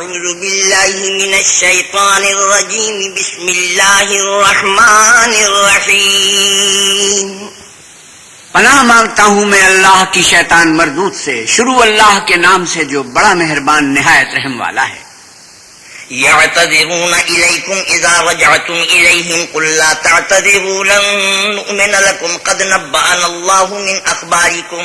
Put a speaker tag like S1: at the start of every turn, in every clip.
S1: أعوذ بالله من الشيطان الرجيم. بسم الله الرحمن الرحيم.
S2: پناہ مانگتا ہوں میں اللہ کی شیطان مردود سے شروع اللہ کے نام سے جو بڑا مہربان نہایت رحم والا ہے۔
S1: يعتذرون إليكم إذا رجعتم إليهم قل لا تعتذروا لن نؤمن لكم قد نبأنا الله من أخباركم.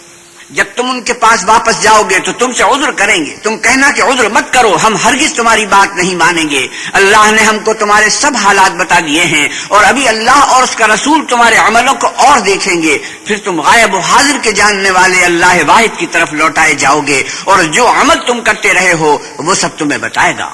S2: جب تم ان کے پاس واپس جاؤ گے تو تم سے عذر کریں گے۔ تم کہنا کہ عذر مت کرو، ہم ہرگز تمہاری بات نہیں مانیں گے۔ اللہ نے ہم کو تمہارے سب حالات بتا دیے ہیں اور ابھی اللہ اور اس کا رسول تمہارے عملوں کو اور دیکھیں گے۔ پھر تم غائب و حاضر کے جاننے والے اللہ واحد کی طرف لوٹائے جاؤ گے اور جو عمل تم کرتے رہے ہو، وہ سب تمہیں بتائے گا۔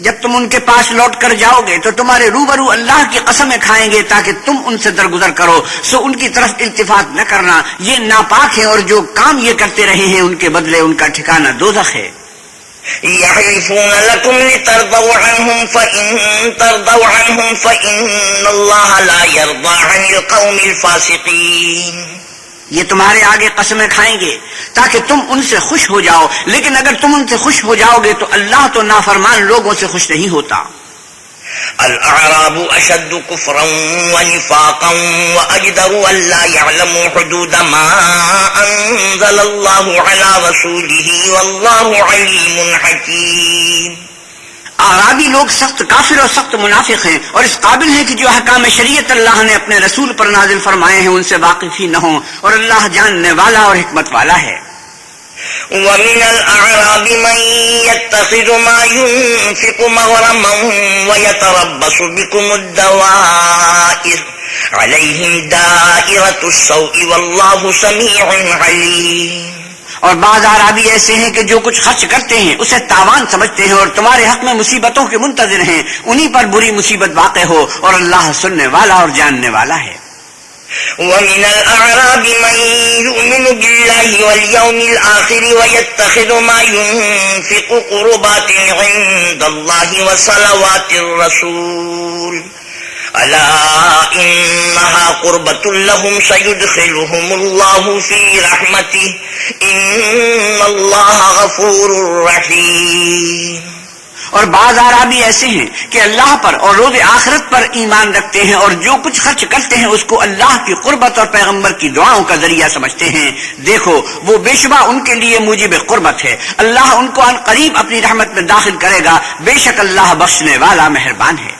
S2: جب تم ان کے پاس لوٹ کر جاؤ گے تو تمہارے روبرو اللہ کی قسمیں کھائیں گے تاکہ تم ان سے درگزر کرو۔ سو ان کی طرف التفات نہ کرنا۔ یہ ناپاک ہے اور جو کام یہ کرتے رہے ہیں ان کے بدلے ان کا ٹھکانہ دوزخ ہے۔
S1: يحلفون لكم لترضوا عنهم فإن ترضوا عنهم فإن الله لا يرضى عن القوم الفاسقين
S2: یہ تمہارے آگے قسمیں کھائیں گے تاکہ تم ان سے خوش ہو جاؤ۔ لیکن اگر تم ان سے خوش ہو جاؤ گے تو اللہ تو نافرمان لوگوں سے خوش نہیں ہوتا۔
S1: الأعراب أشد كفرا ونفاقا وأجدر أن لا يعلموا حدود ما أنزل الله على رسوله والله عليم حكيم۔
S2: آرابی لوگ سخت کافر اور سخت منافق ہیں اور اس قابل ہیں کہ جو حکام شریعت اللہ نے اپنے رسول پر نازل فرمائے ہیں ان سے واقف ہی نہ ہوں اور اللہ جاننے والا اور حکمت والا ہے۔
S1: ومن الأعراب من يتخذ ما ينفق مغرما ويتربص بكم الدوائر، عليهم دائرة السوء والله سميع عليم۔
S2: اور بعض آرابی ایسے ہیں کہ جو کچھ خرچ کرتے ہیں، اسے تاوان سمجھتے ہیں اور تمہارے حق میں مصیبتوں کے منتظر ہیں۔ انہی پر بری مصیبت واقع ہو اور اللہ سننے والا اور جاننے والا ہے۔
S1: ومن الأعراب من يؤمن بالله واليوم الآخر ويتخذ ما ينفق قربات عند الله وصلوات الرسول ألا إنها قربة لهم سيدخلهم الله في رحمته. إن الله غفور رحيم.
S2: اور بعض آرابی ایسے ہیں کہ اللہ پر اور روز آخرت پر ایمان رکھتے ہیں اور جو کچھ خرچ کرتے ہیں اس کو اللہ کی قربت اور پیغمبر کی دعاؤں کا ذریعہ سمجھتے ہیں۔ دیکھو، وہ بے شبہ ان کے لیے موجب قربت ہے۔ اللہ ان کو ان قریب اپنی رحمت میں داخل کرے گا۔ بے شک اللہ بخشنے والا مہربان ہے۔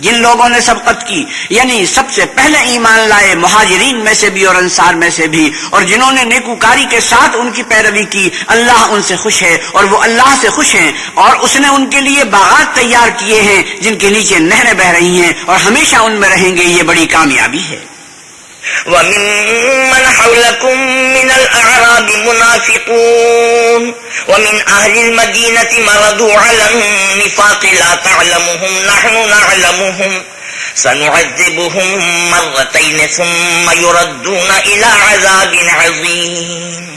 S2: جن لوگوں نے سبقت کی یعنی سب سے پہلے ایمان لائے مہاجرین میں سے بھی اور انصار میں سے بھی، اور جنہوں نے نیکوکاری کے ساتھ ان کی پیروی کی، اللہ ان سے خوش ہے اور وہ اللہ سے خوش ہیں، اور اس نے ان کے لیے باغات تیار کیے ہیں، جن کے نیچے نہریں بہ رہی ہیں، اور ہمیشہ ان میں رہیں گے، یہ بڑی کامیابی ہے۔
S1: ومن حولكم من الأعراب منافقون ومن أهل المدينة مردوا على النفاق لا تعلمهم، نحن نعلمهم. سنعذبهم مرتين ثم يردون إلى عذاب عظيم.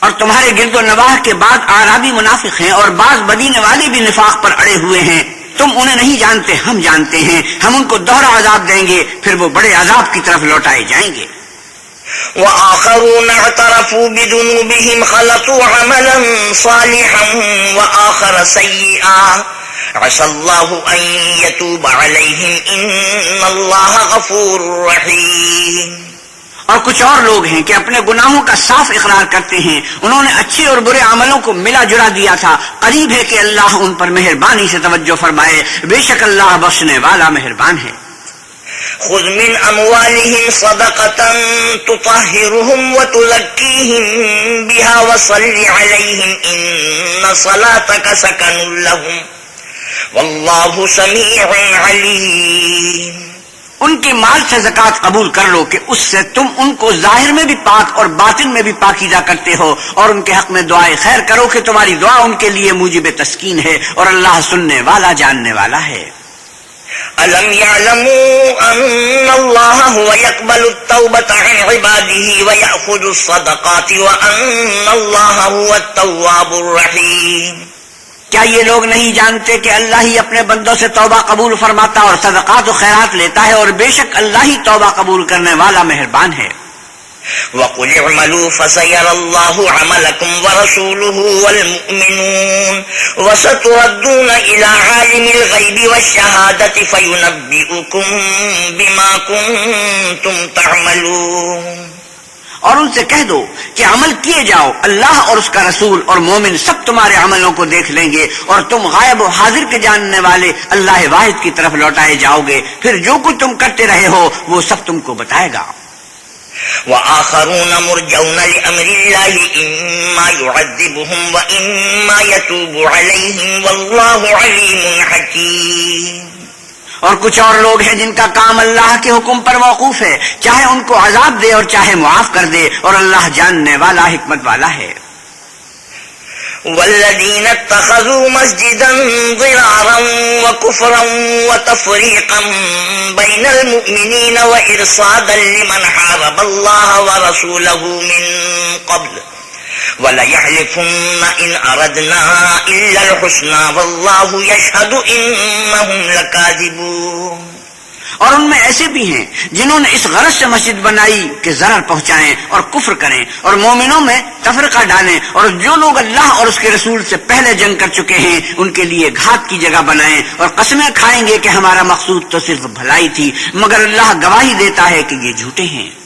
S2: اور تمہارے گرد و نواح کے بعد آرابی منافق ہیں اور بعض بدینے والے بھی نفاق پر اڑے ہوئے ہیں۔ تم انہیں نہیں جانتے، ہم جانتے ہیں۔ ہم ان کو دوہرا عذاب دیں گے، پھر وہ بڑے عذاب کی طرف لوٹائے جائیں گے۔
S1: وآخرون اعترفوا بذنوبهم خلطوا عملا صالحا وآخر سيئا عسى الله أن يتوب عليهم، إن الله غفور رحيم۔
S2: اور کچھ اور لوگ ہیں کہ اپنے گناہوں کا صاف اقرار کرتے ہیں۔ انہوں نے اچھے اور برے عملوں کو ملا جڑا دیا تھا۔ قریب ہے کہ اللہ ان پر مہربانی سے توجہ فرمائے۔ بے شک اللہ بخشنے والا مہربان ہے۔
S1: خذ من أموالهم صدقة تطهرهم وتزكيهم بها وصل عليهم إن صلاتك سكن لهم والله سميع عليم۔
S2: ان کے مال سے زکات قبول کر لو کہ اس سے تم ان کو ظاہر میں بھی پاک اور باطن میں بھی پاکیزہ کرتے ہو اور ان کے حق میں دعائیں خیر کرو کہ تمہاری دعا ان کے لیے موجب تسکین ہے اور اللہ سننے والا جاننے والا ہے۔
S1: ألم يعلموا أن الله هو يقبل التوبة عن عباده ويأخذ الصدقات وأن الله هو التواب الرحيم؟
S2: کیا یہ لوگ نہیں جانتے کہ اللہ ہی اپنے بندوں سے توبہ قبول فرماتا اور صدقات و خیرات لیتا ہے اور بے شک اللہ ہی توبہ قبول کرنے والا مہربان ہے؟
S1: وقل اعملوا فسيرى الله عملكم ورسوله والمؤمنون وستردون إلى عالم الغيب والشهادة فينبئكم بما كنتم تعملون
S2: اور ان سے کہہ دو کہ عمل کیے جاؤ، اللہ اور اس کا رسول اور مومن سب تمہارے عملوں کو دیکھ لیں گے اور تم غائب و حاضر کے جاننے والے اللہ واحد کی طرف لوٹائے جاؤ گے۔ پھر جو کچھ تم کرتے رہے ہو، وہ سب تم کو بتائے گا۔
S1: وآخرون مرجون لأمر الله إما يعذبهم وإما يتوب عليهم والله عليم حكيم
S2: اور کچھ اور لوگ ہیں جن کا کام اللہ کے حکم پر موقوف ہے۔ چاہے ان کو عذاب دے اور چاہے معاف کر دے، اور اللہ جاننے والا، حکمت والا ہے۔
S1: والذين اتخذوا مسجدا ضرارا وكفرا وتفريقا بين المؤمنين وإرصادا لمن حارب الله ورسوله من قبل۔
S2: اور ان میں ایسے بھی ہیں جنہوں نے اس غرض سے مسجد بنائی کہ ضرر پہنچائیں اور کفر کریں اور مومنوں میں تفرقہ ڈالیں اور جو لوگ اللہ اور اس کے رسول سے پہلے جنگ کر چکے ہیں، ان کے لیے گھات کی جگہ بنائیں اور قسمیں کھائیں گے کہ ہمارا مقصود تو صرف بھلائی تھی، مگر اللہ گواہی دیتا ہے کہ یہ جھوٹے ہیں۔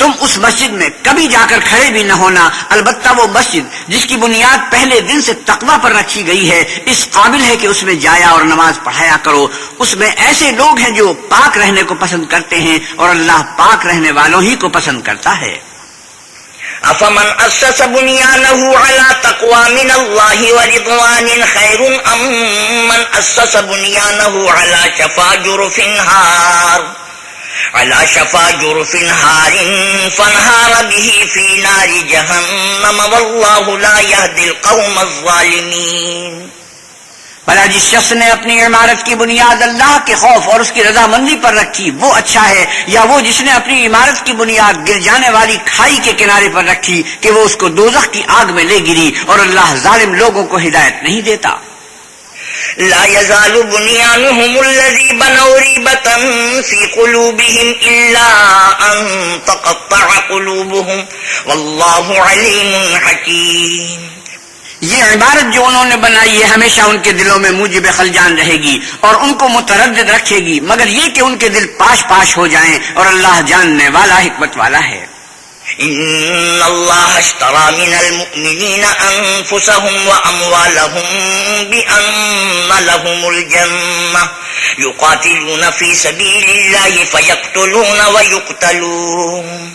S2: تم اس مسجد میں کبھی جا کر کھڑے بھی نہ ہونا، البتہ وہ مسجد جس کی بنیاد پہلے دن سے تقوی پر رکھی گئی ہے، اس قابل ہے کہ اس میں جایا اور نماز پڑھایا کرو۔ اس میں ایسے لوگ ہیں جو پاک رہنے کو پسند کرتے ہیں اور اللہ پاک رہنے والوں ہی کو پسند کرتا ہے۔
S1: افمن اسس بنيانه على تقوى من الله ورضوان خير ام من اسس بنيانه على شفا جرف هار على شفا جرف هار فانهار به في نار جهنم والله لا يهدي القوم الظالمين
S2: بلا جس شخص نے اپنی عمارت کی بنیاد اللہ کے خوف اور اس کی رضامندی پر رکھی، وہ اچھا ہے، یا وہ جس نے اپنی عمارت کی بنیاد گر جانے والی کھائی کے کنارے پر رکھی کہ وہ اس کو دوزخ کی آگ میں لے گری اور اللہ ظالم لوگوں کو ہدایت نہیں دیتا۔
S1: لا يزال بنيانهم الذي بنوا ريبة في قلوبهم إلا أن تقطع قلوبهم. والله عليم حكيم.
S2: یہ عبارت جو انہوں نے بنائی ہے ہمیشہ ان کے دلوں میں موجب خلجان رہے گی اور ان کو متردد رکھے گی، مگر یہ کہ ان کے دل پاش پاش ہو جائیں اور اللہ جاننے والا، حکمت والا ہے۔
S1: إن الله اشترى من المؤمنين أنفسهم وأموالهم بأن لهم الجنة يقاتلون في سبيل الله فيقتلون ويقتلون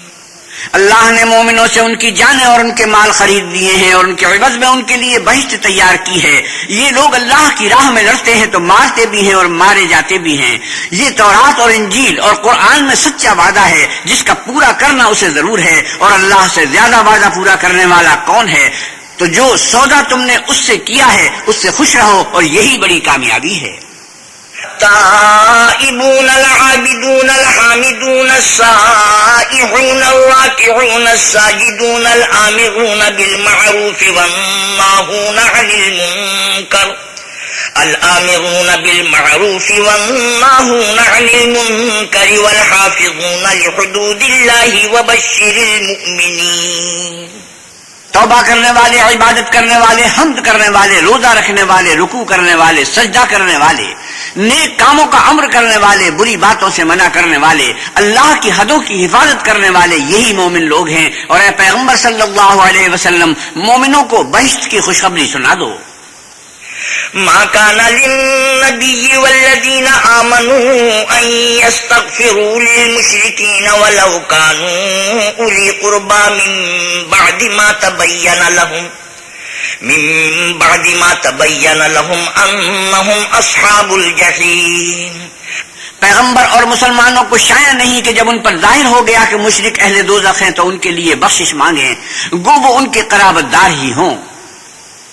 S2: اللہ نے مومنوں سے ان کی جانیں اور ان کے مال خرید دیے ہیں اور ان کے عوض میں ان کے لیے بہشت تیار کی ہے۔ یہ لوگ اللہ کی راہ میں لڑتے ہیں تو مارتے بھی ہیں اور مارے جاتے بھی ہیں۔ یہ تورات اور انجیل اور قرآن میں سچا وعدہ ہے، جس کا پورا کرنا اسے ضرور ہے اور اللہ سے زیادہ وعدہ پورا کرنے والا کون ہے؟ تو جو سودا تم نے اس سے کیا ہے، اس سے خوش رہو اور یہی بڑی کامیابی ہے۔
S1: التائبون العابدون الحامدون السائحون الراكعون الساجدون الآمرون بالمعروف والناهون عن المنكر الآمرون بالمعروف والناهون عن المنكر والحافظون لحدود الله وبشر المؤمنين
S2: توبہ کرنے والے، عبادت کرنے والے، حمد کرنے والے، روزہ رکھنے والے رکو کرنے والے، سجدہ کرنے والے، نیک کاموں کا امر کرنے والے، بری باتوں سے منع کرنے والے، اللہ کی حدوں کی حفاظت کرنے والے یہی مومن لوگ ہیں۔ اور اے پیغمبر صلی اللہ علیہ وسلم، مومنوں کو بہشت کی خوشخبری سنا دو۔
S1: ما كان للنبي والذين آمنوا أن يستغفروا للمشركين ولو كانوا أولي قربا من بعد ما تبين لهم من بعد ما تبين لهم أنهم أصحاب الجحيم
S2: پیغمبر اور مسلمانوں کو شاید نہیں کہ جب ان پر ظاہر ہو گیا کہ مشرق اہل دوزخ ہیں تو ان کے لیے بخشش مانگیں، گو وہ ان کے قرابت دار ہی ہوں۔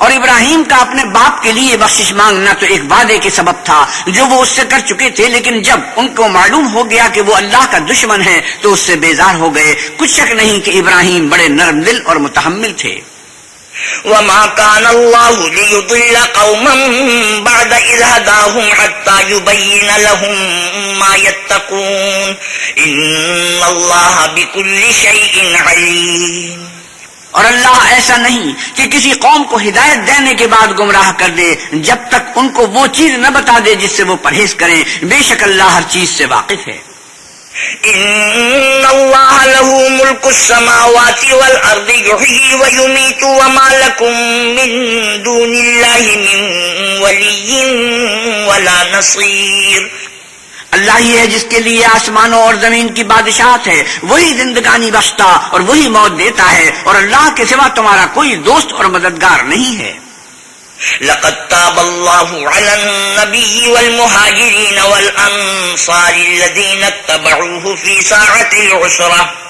S2: اور ابراہیم کا اپنے باپ کے لیے بخشش مانگنا تو ایک وعدے کے سبب تھا، جو وہ اس سے کر چکے تھے، لیکن جب ان کو معلوم ہو گیا کہ وہ اللہ کا دشمن ہے تو اس سے بیزار ہو گئے۔ کچھ شک نہیں کہ ابراہیم بڑے نرم دل اور متحمل تھے۔
S1: وما كان الله ليضل قوما بعد إذ هداهم حتى يبين لهم ما يتقون إن الله بكل شيء عليم
S2: اور اللہ ایسا نہیں کہ کسی قوم کو ہدایت دینے کے بعد گمراہ کر دے، جب تک ان کو وہ چیز نہ بتا دے جس سے وہ پرہیز کریں۔ بے شک اللہ ہر چیز سے واقف ہے۔
S1: ان اللہ له ملک السماوات والارض يحيي ويميت وما لكم من دون الله من ولي ولا نصير
S2: اللہ ہی ہے جس کے لیے آسمانوں اور زمین کی بادشاہت ہے، وہی زندگانی بخشتا اور وہی موت دیتا ہے، اور اللہ کے سوا تمہارا کوئی دوست اور مددگار نہیں ہے۔
S1: لقد تاب الله على النبي والمهاجرين والأنصار الذين اتبعوه في ساعة العسرة۔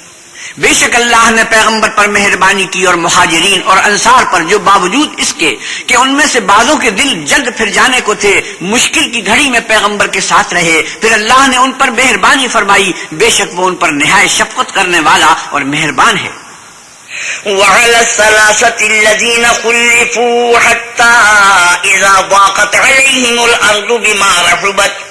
S2: بے شک اللہ نے پیغمبر پر مہربانی کی اور مہاجرین اور انصار پر جو باوجود اس کے کہ ان میں سے بعضوں کے دل جلد پھر جانے کو تھے، مشکل کی گھڑی میں پیغمبر کے ساتھ رہے۔ پھر اللہ نے ان پر مہربانی فرمائی۔ بے شک وہ ان پر نہایت شفقت کرنے والا اور مہربان ہے۔
S1: وعلى الثلاثة الذين خلفوا حتى إذا ضاقت عليهم الأرض بما رحبت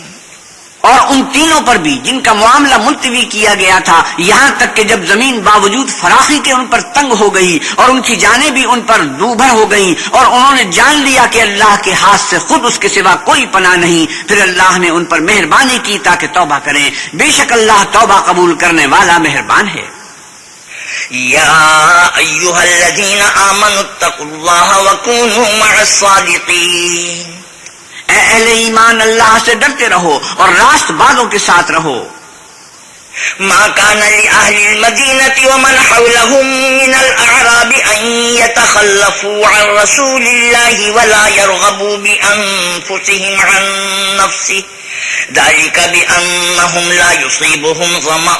S2: اور ان تینوں پر بھی جن کا معاملہ ملتوی کیا گیا تھا، یہاں تک کہ جب زمین باوجود فراخی کے ان پر تنگ ہو گئی اور ان کی جانیں بھی ان پر دوبھر ہو گئیں اور انہوں نے جان لیا کہ اللہ کے ہاتھ سے خود اس کے سوا کوئی پناہ نہیں، پھر اللہ نے ان پر مہربانی کی تاکہ توبہ کریں۔ بے شک اللہ توبہ قبول کرنے والا مہربان ہے۔
S1: يا أيها الذين آمنوا اتقوا الله وكونوا مع الصادقين
S2: اے اہل ایمان، اللہ سے ڈرتے رہو اور راست بازوں کے ساتھ رہو۔
S1: ما كان لأهل المدينة ومن حولهم من الأعراب أن يتخلفوا عن رسول الله ولا يرغبوا بأنفسهم عن نفسه ذلك بأنهم لا يصيبهم ظمأ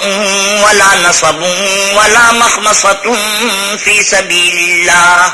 S1: ولا نصب ولا مخمصة في سبيل الله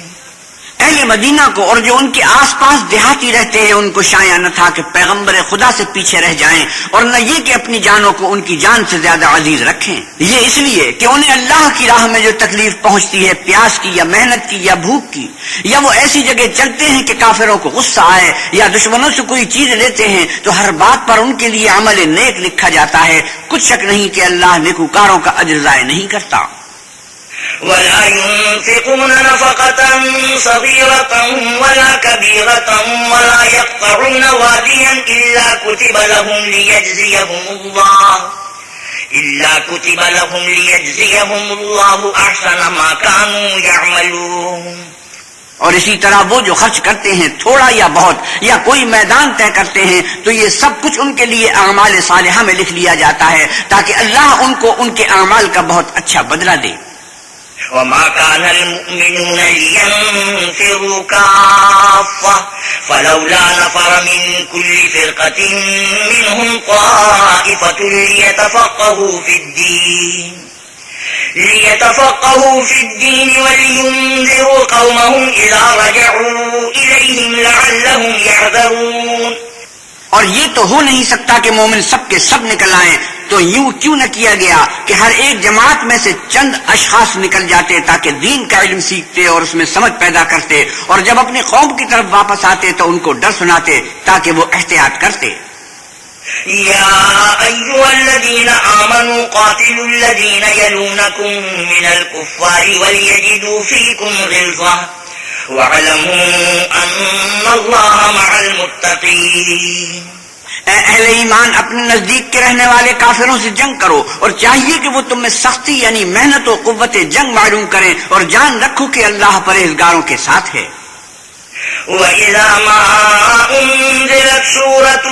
S2: اہل مدینہ کو اور جو ان کے آس پاس دیہاتی رہتے ہیں، ان کو شایا نہ تھا کہ پیغمبر خدا سے پیچھے رہ جائیں اور نہ یہ کہ اپنی جانوں کو ان کی جان سے زیادہ عزیز رکھیں۔ یہ اس لیے کہ انہیں اللہ کی راہ میں جو تکلیف پہنچتی ہے، پیاس کی یا محنت کی یا بھوک کی، یا وہ ایسی جگہ چلتے ہیں کہ کافروں کو غصہ آئے یا دشمنوں سے کوئی چیز لیتے ہیں، تو ہر بات پر ان کے لیے عمل نیک لکھا جاتا ہے۔ کچھ شک نہیں کہ اللہ نیکوکاروں کا اجر ضائع نہیں کرتا۔
S1: ولا ينفقون نفقة صغيرة ولا كبيرة ولا يقطعون واديا إلا كتب لهم ليجزيهم الله. إلا كتب لهم ليجزيهم الله أحسن ما كانوا يعملون.
S2: اور اسی طرح وہ جو خرچ کرتے ہیں تھوڑا یا بہت یا کوئی میدان طے کرتے ہیں، تو یہ سب کچھ ان کے لیے اعمال صالحہ میں لکھ لیا جاتا ہے تاکہ اللہ ان کو ان کے اعمال کا بہت اچھا بدلہ دے۔
S1: وما كان المؤمنون لينفروا كافة، فلولا نفر من كل فرقة منهم طائفة ليتفقهوا في الدين. ليتفقهوا في الدين ولينذروا قومهم إذا رجعوا إليهم لعلهم يعذرون
S2: اور یہ تو ہو نہیں سکتا کہ مومن سب کے سب نکل آئیں تو یوں کیوں نہ کیا گیا کہ ہر ایک جماعت میں سے چند اشخاص نکل جاتے تاکہ دین کا علم سیکھتے اور اس میں سمجھ پیدا کرتے اور جب اپنی قوم کی طرف واپس آتے تو ان کو ڈر سناتے تاکہ وہ احتیاط کرتے۔
S1: يا أيها الذين آمنوا قاتلوا الذين يلونكم من الكفار وليجدوا فيكم غلظة واعلموا أن الله مع المتقين
S2: اے اہل ایمان، اپنے نزدیک کے رہنے والے کافروں سے جنگ کرو اور چاہیے کہ وہ تم میں سختی یعنی محنت و قوت جنگ معلوم کریں اور جان رکھو کہ اللہ پرہیزگاروں کے ساتھ ہے۔
S1: وَإِذَا مَا أُنزِلَتْ سُورَةٌ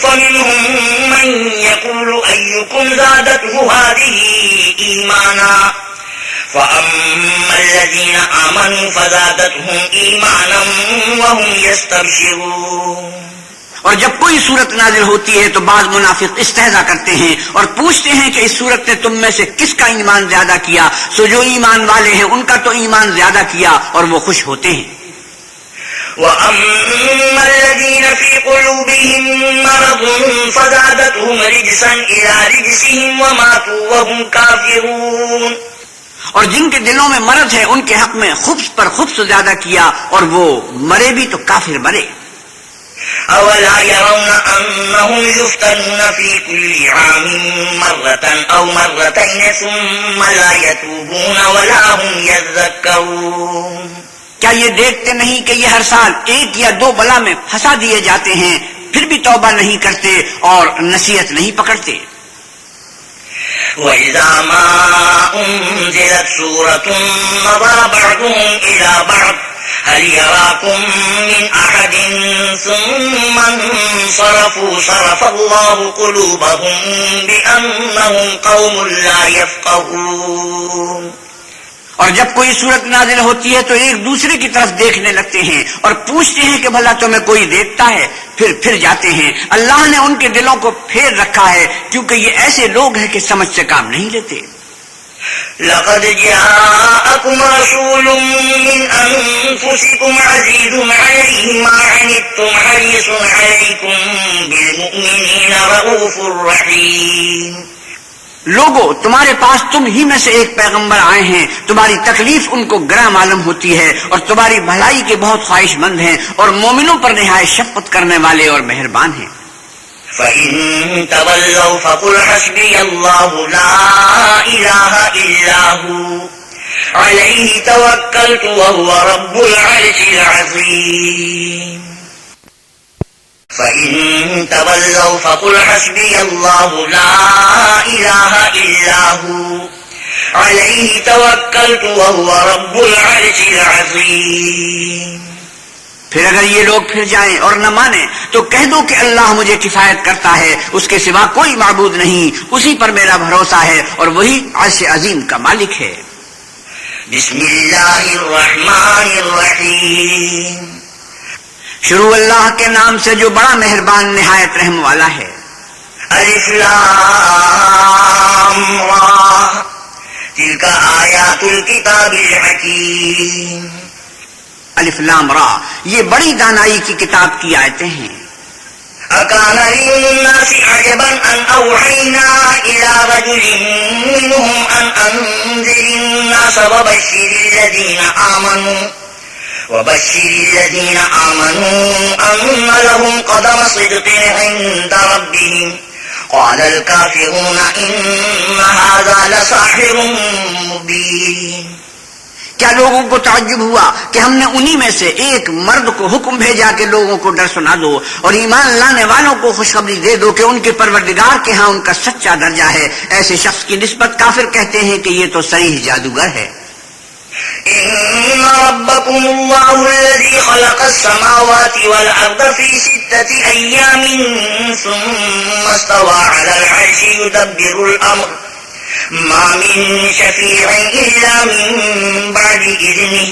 S1: فَمِنْهُمْ مَنْ يَقُولُ أَيُّكُمْ زَادَتْهُ هَذِهِ إِيمَانًا فَأَمَّا الَّذِينَ آمَنُوا فَزَادَتْهُمْ إِيمَانًا وَهُمْ يَسْتَبْشِرُونَ
S2: اور جب کوئی صورت نازل ہوتی ہے تو بعض منافق استحضا کرتے ہیں اور پوچھتے ہیں کہ اس صورت نے تم میں سے کس کا ایمان زیادہ کیا؟ سو جو ایمان والے ہیں ان کا تو ایمان زیادہ کیا اور وہ خوش ہوتے ہیں۔
S1: وَأَمَّا الَّذِينَ فِي قُلُوبِهِم مَّرَضٌ فَزَادَتْهُمْ رِجْسًا إِلَىٰ رِجْسِهِمْ وَمَاتُوا وَهُمْ كَافِرُونَ۔
S2: اور جن کے دلوں میں مرض ہے ان کے حق میں خبص پر خبص زیادہ کیا اور وہ مرے بھی تو کافر مرے
S1: أولا يرون أنهم يفتنون في كل عام مرة أو مرتين ثم لا يتوبون ولا هم يذكرون.
S2: کیا یہ دیکھتے نہیں کہ یہ ہر سال ایک یا دو بلا میں پھنسا دیے جاتے ہیں پھر بھی توبہ نہیں کرتے اور نصیحت نہیں پکڑتے؟
S1: وَإِذَا مَا أُنزِلَتْ سُورَةٌ نَظَرَ بَعْضُهُمْ إِلَى بَعْضٍ هل يراكم من أحد ثم انصرفوا صرف الله قلوبهم بأنهم قوم لا يفقهون
S2: اور جب کوئی صورت نازل ہوتی ہے تو ایک دوسرے کی طرف دیکھنے لگتے ہیں اور پوچھتے ہیں کہ بھلا تمہیں کوئی دیکھتا ہے؟ پھر پھر جاتے ہیں۔ اللہ نے ان کے دلوں کو پھیر رکھا ہے کیونکہ یہ ایسے لوگ ہیں کہ سمجھ سے کام نہیں لیتے۔
S1: لقد جاءكم رسول من أنفسكم عزيز عليه ما عنتم حريص عليكم بالمؤمنين رؤوف رحيم.
S2: لوگو، تمہارے پاس تم ہی میں سے ایک پیغمبر آئے ہیں۔ تمہاری تکلیف ان کو گرا معلوم ہوتی ہے اور تمہاری بھلائی کے بہت خواہش مند ہیں اور مومنوں پر نہایت شفقت کرنے والے اور مہربان ہیں۔
S1: فإن تولوا فقل حسبي الله لا إله إلا هو عليه توكلت وهو رب العرش العظيم فإن تولوا فقل حسبي الله لا إله إلا هو عليه توكلت وهو رب العرش العظيم
S2: پھر اگر یہ لوگ پھر جائیں اور نہ مانیں تو کہہ دو کہ اللہ مجھے کفایت کرتا ہے اس کے سوا کوئی معبود نہیں۔ اسی پر میرا بھروسہ ہے اور وہی عرش عظیم کا مالک ہے۔
S1: بسم اللہ الرحمن الرحیم۔
S2: شروع اللہ کے نام سے جو بڑا مہربان نہایت رحم والا ہے۔
S1: تلك آیات الكتاب الحکیم۔
S2: الف لام را، یہ بڑی دانائی کی کتاب کی آیتیں ہیں۔
S1: أكان للناس عجبا أن أوحينا إلى رجل منهم أن أنذر الناس وبشر الذين آمنوا، وبشر الذين آمنوا أن لهم قدم صدق عند ربهم۔ قال الكافرون إن هذا لساحر مبين۔
S2: کیا لوگوں کو تعجب ہوا کہ ہم نے انہی میں سے ایک مرد کو حکم بھیجا کہ لوگوں کو ڈر سنا دو اور ایمان لانے والوں کو خوشخبری دے دو کہ ان کے پروردگار کے ہاں ان کا سچا درجہ ہے۔ ایسے شخص کی نسبت کافر کہتے ہیں کہ یہ تو صحیح جادوگر ہے۔
S1: ربكم الله الذي خلق السماوات والأرض في ستة أيام ثم استوى على العرش يدبر الأمر ما من شفيع إلا من بعد إذنه.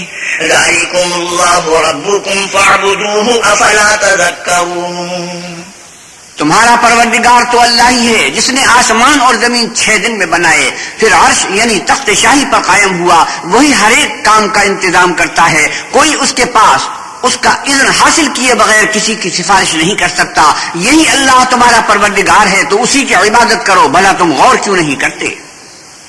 S1: ذلكم الله ربكم فاعبدوه أفلا تذكرون.
S2: تمہارا پروردگار تو اللہ ہی ہے، جس نے آسمان اور زمین چھ دن میں بنائے۔ پھر عرش یعنی تخت شاہی پر قائم ہوا، وہی ہر ایک کام کا انتظام کرتا ہے۔ کوئی اس کے پاس اس کا اذن حاصل کیے بغیر کسی کی سفارش نہیں کر سکتا۔ یہی اللہ تمہارا پروردگار ہے، تو اسی کی عبادت کرو، بھلا تم غور کیوں نہیں کرتے؟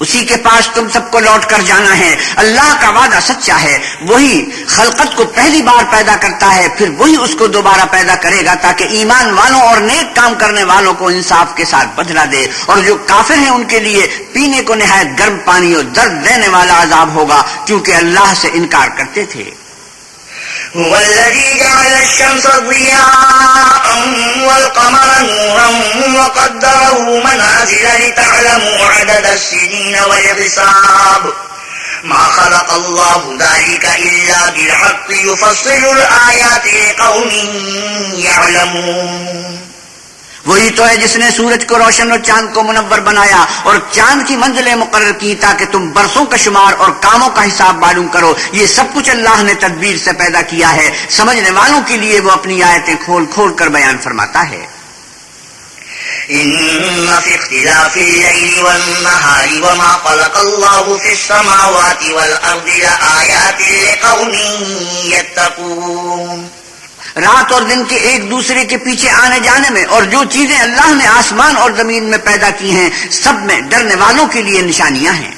S2: اسی کے پاس تم سب کو لوٹ کر جانا ہے۔ اللہ کا وعدہ سچا ہے۔ وہی خلقت کو پہلی بار پیدا کرتا ہے، پھر وہی اس کو دوبارہ پیدا کرے گا تاکہ ایمان والوں اور نیک کام کرنے والوں کو انصاف کے ساتھ بدلا دے۔ اور جو کافر ہیں ان کے لیے پینے کو نہایت گرم پانی اور درد دینے والا عذاب ہوگا، کیونکہ اللہ سے انکار کرتے تھے۔
S1: هو جعل الشمس ضياء والقمر نورا وقدره منازل لتعلموا عدد السنين والحساب. ما خلق الله ذلك إلا بالحق يفصل الآيات لقوم يعلمون.
S2: وہی تو ہے جس نے سورج کو روشن اور چاند کو منور بنایا اور چاند کی منزلیں مقرر کی تاکہ تم برسوں کا شمار اور کاموں کا حساب معلوم کرو. یہ سب کچھ اللہ نے تدبیر سے پیدا کیا ہے. سمجھنے والوں کے لیے وہ اپنی آیتیں کھول کھول کر بیان فرماتا ہے.
S1: إن في اختلاف الليل والنهار وما خلق الله في السماوات والأرض لآيات لقوم يتقون.
S2: رات اور دن کے ایک دوسرے کے پیچھے آنے جانے میں اور جو چیزیں اللہ نے آسمان اور زمین میں پیدا کی ہیں سب میں ڈرنے والوں کے لیے نشانیاں ہیں۔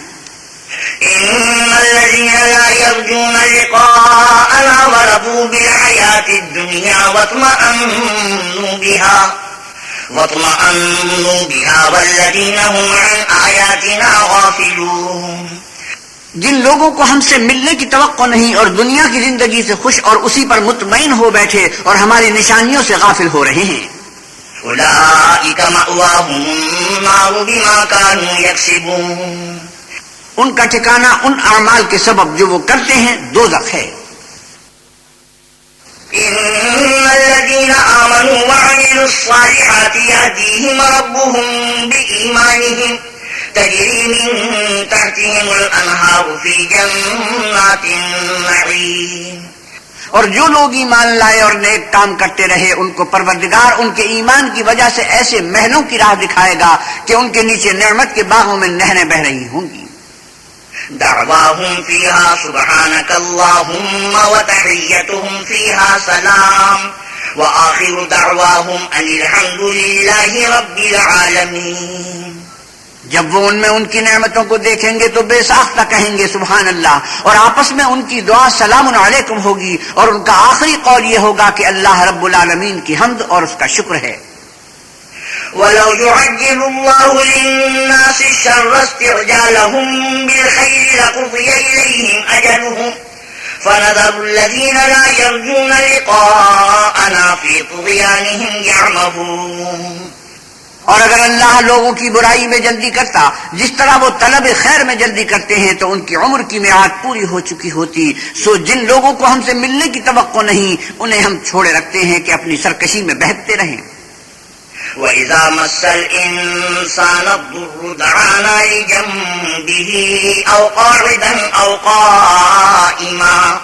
S1: إن الذين لا يرجون لقاءنا ورضوا بالحياة الدنيا واطمأنوا بها. واطمأنوا بها والذين هم عن آياتنا غافلون
S2: جن لوگوں کو ہم سے ملنے کی توقع نہیں اور دنیا کی زندگی سے خوش اور اسی پر مطمئن ہو بیٹھے اور ہماری نشانیوں سے غافل ہو رہے ہیں۔ ان کا ٹھکانہ ان اعمال کے سبب جو وہ کرتے ہیں دوزخ ہے۔
S1: إن الذين آمنوا وعملوا الصالحات يهديهم ربهم بإيمانهم تجري من تحتهم الأنهار في جنات النعيم
S2: اور جو لوگ ایمان لائے اور نیک کام کرتے رہے، ان کو پروردگار ان کے ایمان کی وجہ سے ایسے محلوں کی راہ دکھائے گا کہ ان کے نیچے نعمت کے باغوں میں نہریں بہ رہی ہوں گی۔
S1: دعواهم فيها سبحانك اللهم وتحيتهم فيها سلام. وآخر دعواهم أن الحمد لله رب العالمين.
S2: جب وہ ان میں ان کی نعمتوں کو دیکھیں گے تو بے ساختہ کہیں گے سبحان اللہ اور آپس میں ان کی دعا سلام علیکم ہوگی، اور ان کا آخری قول یہ ہوگا کہ اللہ رب العالمین کی حمد اور اس کا شکر ہے۔
S1: ولو يعجل الله للناس الشر استعجالهم بالخير لقضي إليهم أجلهم. فنذر الذين لا يرجون لقاءنا في طغيانهم يعمهون.
S2: اور اگر اللہ لوگوں کی برائی میں جلدی کرتا، جس طرح وہ طلب خیر میں جلدی کرتے ہیں، تو ان کی عمر کی میعاد پوری ہو چکی ہوتی۔ سو جن لوگوں کو ہم سے ملنے کی توقع نہیں، انہیں ہم چھوڑے رکھتے ہیں کہ اپنی سرکشی میں بہتتے رہیں۔
S1: وإذا مس الإنسان الضر دعانا لجنبه أو قاعدا أو قائما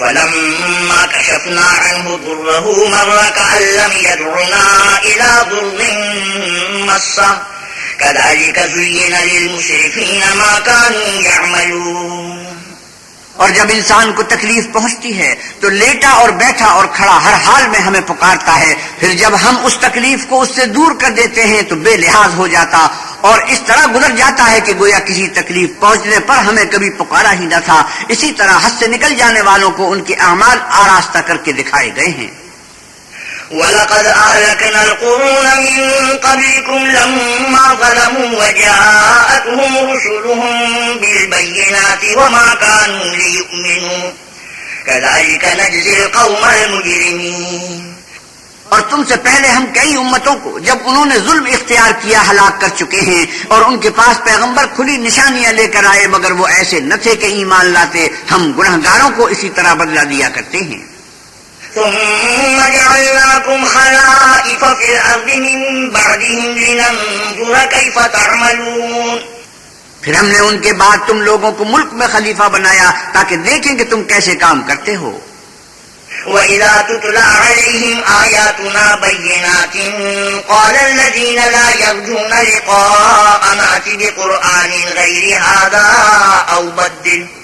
S1: فلما كشفنا عنه ضره مر كأن لم يدعنا إلى ضر مسه كذلك زين للمشرفين ما كانوا يعملون
S2: اور جب انسان کو تکلیف پہنچتی ہے تو لیٹا اور بیٹھا اور کھڑا ہر حال میں ہمیں پکارتا ہے۔ پھر جب ہم اس تکلیف کو اس سے دور کر دیتے ہیں تو بے لحاظ ہو جاتا اور اس طرح گزر جاتا ہے کہ گویا کسی تکلیف پہنچنے پر ہمیں کبھی پکارا ہی نہ تھا۔ اسی طرح حد سے نکل جانے والوں کو ان کے اعمال آراستہ کر کے دکھائے گئے ہیں۔
S1: وَلَقَدْ أَهْلَكْنَا الْقُرُونَ مِن قَبْلِكُمْ لَمَّا ظَلَمُوا وَجَاءَتْهُمْ رُسُلُهُم بِالْبَيِّنَاتِ وَمَا كَانُوا لِيُؤْمِنُوا. كَذَلِكَ نَجْزِي الْقَوْمَ الْمُجْرِمِينَ.
S2: اور تم سے پہلے ہم کئی امتوں کو جب انہوں نے ظلم اختیار کیا ہلاک کر چکے ہیں اور ان کے پاس پیغمبر کھلی نشانیاں لے کر آئے مگر وہ ایسے نہ تھے کہ ایمان لاتے، ہم گناہ گاروں کو اسی طرح بدلا دیا کرتے ہیں۔
S1: ثم جعلناكم خلائف في الأرض من بعدهم لننظر كيف تعملون۔
S2: پھر ہم نے ان کے بعد تم لوگوں کو ملک میں خلیفہ بنایا تاکہ دیکھیں کہ تم کیسے کام کرتے ہو۔
S1: وَإِذَا تُتْلَى عَلَيْهِمْ آيَاتُنَا بَيِّنَاتٍ قَالَ الَّذِينَ لَا يَرْجُونَ لِقَاءَنَا ائْتِ بِقُرْآنٍ غَيْرِ هَذَا أَوْ بَدِّلْهُ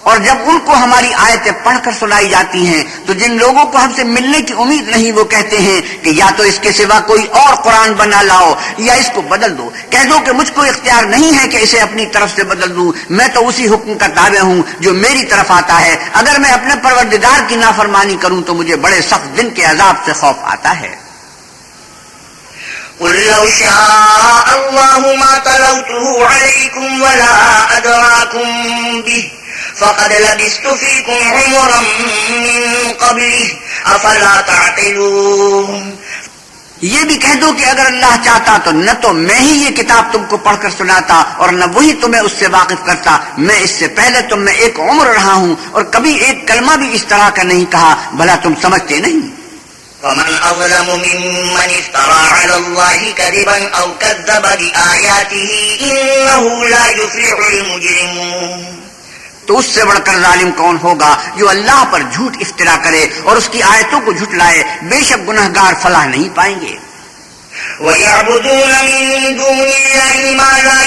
S2: اور جب ان کو ہماری آیتیں پڑھ کر سنائی جاتی ہیں، تو جن لوگوں کو ہم سے ملنے کی امید نہیں، وہ کہتے ہیں کہ یا تو اس کے سوا کوئی اور قرآن بنا لاؤ یا اس کو بدل دو۔ کہہ دو کہ مجھ کو اختیار نہیں ہے کہ اسے اپنی طرف سے بدل دوں۔ میں تو اسی حکم کا تابع ہوں جو میری طرف آتا ہے۔ اگر میں اپنے پروردگار کی نافرمانی کروں تو مجھے بڑے سخت دن کے عذاب سے خوف آتا ہے۔
S1: قل لو شاء الله ما تلوته عليكم ولا أدراكم به۔ فقد لبست فيكم عمرا من قبله أفلا تعقلون
S2: یہ بھی کہہ دو کہ اگر اللہ چاہتا تو نہ تو میں ہی یہ کتاب تم کو پڑھ کر سناتا اور نہ وہی تمہیں اس سے واقف کرتا۔ میں اس سے پہلے تم میں ایک عمر رہا ہوں اور کبھی ایک کلمہ بھی اس طرح کا نہیں کہا۔ بھلا تم سمجھتے نہیں۔
S1: فمن أظلم ممن افترى على الله كذبا أو كذب بآياته إنه لا يفلح المجرمون
S2: تو اس سے بڑھ کر ظالم کون ہوگا جو اللہ پر جھوٹ افطرا کرے اور اس کی آیتوں کو جھٹ لائے بے شک گناہ گار فلاح نہیں پائیں گے۔
S1: ويعبدون من دون الله ما لا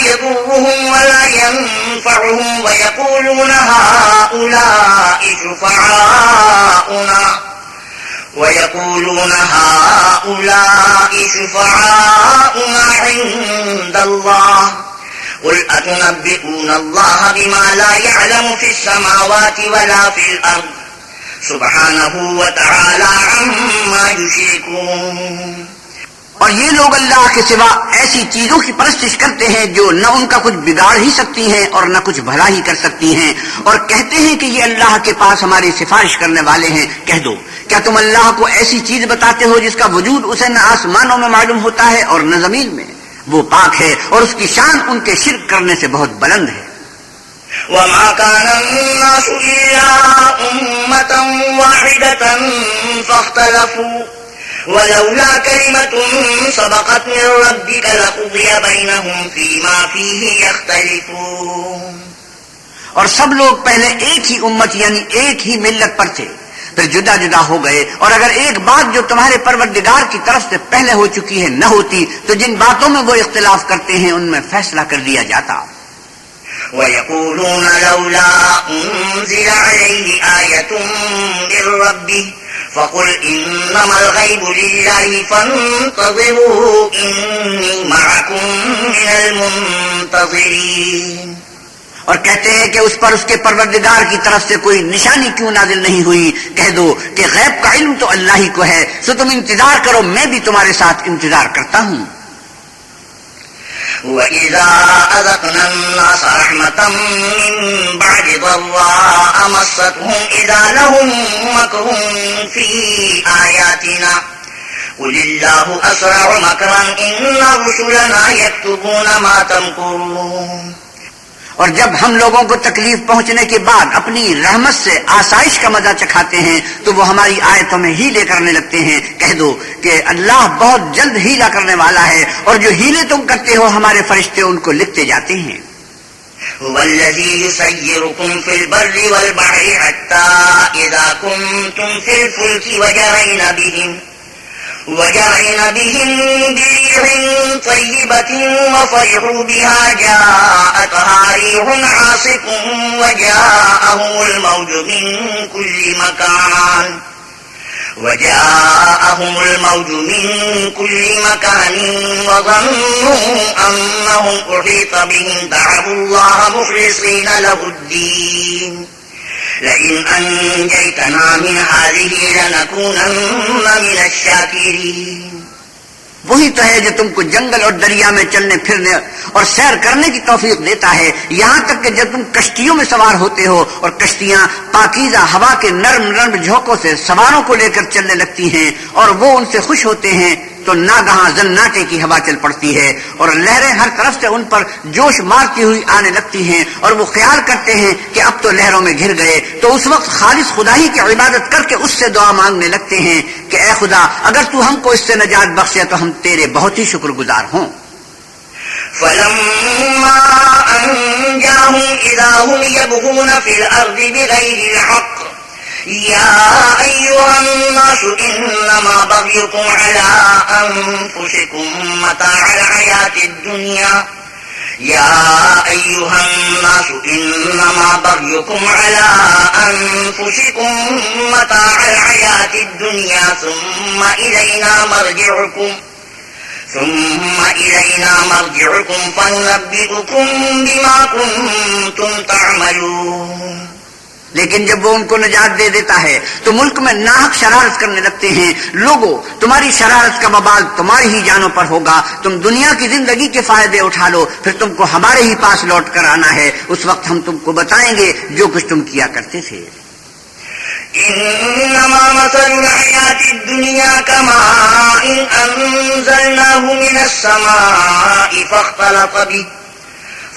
S1: قل أتنبئون الله بما لا يعلم في السماوات ولا في الأرض سبحانه وتعالى عما يشركون
S2: اور یہ لوگ اللہ کے سوا ایسی چیزوں کی پرستش کرتے ہیں جو نہ ان کا کچھ بگاڑ ہی سکتی ہیں اور نہ کچھ بھلا ہی کر سکتی ہیں اور کہتے ہیں کہ یہ اللہ کے پاس ہماری سفارش کرنے والے ہیں۔ کہہ دو، کیا تم اللہ کو ایسی چیز بتاتے ہو جس کا وجود اسے نہ آسمانوں میں معلوم ہوتا ہے اور نہ زمین میں؟ وہ پاک ہے اور اس کی شان ان کے شرک کرنے سے بہت بلند ہے۔
S1: وما كان الناس إلا أمة واحدة فاختلفوا ولولا كلمة سبقت من ربك لقضي بينهم فيما فيه يختلفون۔
S2: اور سب لوگ پہلے ایک ہی امت یعنی ایک ہی ملت پر تھے۔ پھر جدا جدا ہو گئے۔ اور اگر ایک بات جو تمہارے پروردگار کی طرف سے پہلے ہو چکی ہے نہ ہوتی، تو جن باتوں میں وہ اختلاف کرتے ہیں، ان میں فیصلہ کر دیا جاتا۔
S1: ويقولون لولا أنزل عليه آية من ربه فقل إنما الغيب لله فانتظروا إني معكم من المنتظرين
S2: اور کہتے ہیں کہ اس پر اس کے پروردگار کی طرف سے کوئی نشانی کیوں نازل نہیں ہوئی؟ کہہ دو کہ غیب کا علم تو اللہ ہی کو ہے، سو تم انتظار کرو، میں بھی تمہارے ساتھ انتظار کرتا ہوں۔
S1: وَإِذَا أَذَقْنَا النَّاسَ رَحْمَةً مِّن بَعْدِ ضَرَّاءَ مَسَّتْهُمْ إِذَا لَهُم مَّكْرٌ فِي آيَاتِنَا قل الله أسرع مكرا إن رسلنا يكتبون ما تمكرون
S2: اور جب ہم لوگوں کو تکلیف پہنچنے کے بعد اپنی رحمت سے آسائش کا مزہ چکھاتے ہیں، تو وہ ہماری آیتوں میں ہیلے کرنے لگتے ہیں۔ کہہ دو کہ اللہ بہت جلد ہیلا کرنے والا ہے اور جو ہیلے تم کرتے ہو ہمارے فرشتے ان کو لکھتے جاتے ہیں۔
S1: هو الذي يسيركم في البر والبحر حتى إذا كنتم في الفلك وجرين بهم وجعلن بهم بريح طيبة وفرحوا بها. جاءتها ريح عاصف وجاءهم الموج من كل مكان. وجاءهم الموج من كل مكان وظنوا أنهم أحيط بهم. دعبوا الله مخلصين له الدين. لئن أنجيتنا من هذه لنكونن من الشاكرين.
S2: وہی تو ہے جو تم کو جنگل اور دریا میں چلنے، پھرنے اور سیر کرنے کی توفیق دیتا ہے۔ یہاں تک کہ جب تم کشتیوں میں سوار ہوتے ہو اور کشتیاں پاکیزہ ہوا کے نرم نرم جھونکوں سے سواروں کو لے کر چلنے لگتی ہیں اور وہ ان سے خوش ہوتے ہیں تو ناگہاں زناٹے کی ہوا چل پڑتی ہے اور لہریں ہر طرف سے ان پر جوش مارتی ہوئی آنے لگتی ہیں اور وہ خیال کرتے ہیں کہ اب تو لہروں میں گھر گئے تو اس وقت خالص خدا ہی کی عبادت کر کے اس سے دعا مانگنے لگتے ہیں کہ اے خدا، اگر تو ہم کو اس سے نجات بخشے تو ہم تیرے بہت ہی شکر گزار ہوں۔
S1: فلما أنجاهم إذا هم يبغون في الأرض بغير الحق يا أيها الناس إنما بغيكم على أنفسكم متاع الحياة الدنيا. يا أيها الناس إنما بغيكم على أنفسكم متاع الحياة الدنيا. ثم إلينا مرجعكم. ثم إلينا مرجعكم فننبئكم بما كنتم تعملون.
S2: لیکن جب وہ ان کو نجات دے دیتا ہے، تو ملک میں ناحق شرارت کرنے لگتے ہیں۔ لوگوں تمہاری شرارت کا ببال تمہاری ہی جانوں پر ہوگا۔ تم دنیا کی زندگی کے فائدے اٹھا لو، پھر تم کو ہمارے ہی پاس لوٹ کر آنا ہے۔ اس وقت ہم تم کو بتائیں گے جو کچھ تم کیا کرتے تھے۔
S1: إنما مثل الحياة الدنيا كما إن أنزلناه من السماء فاختلط به۔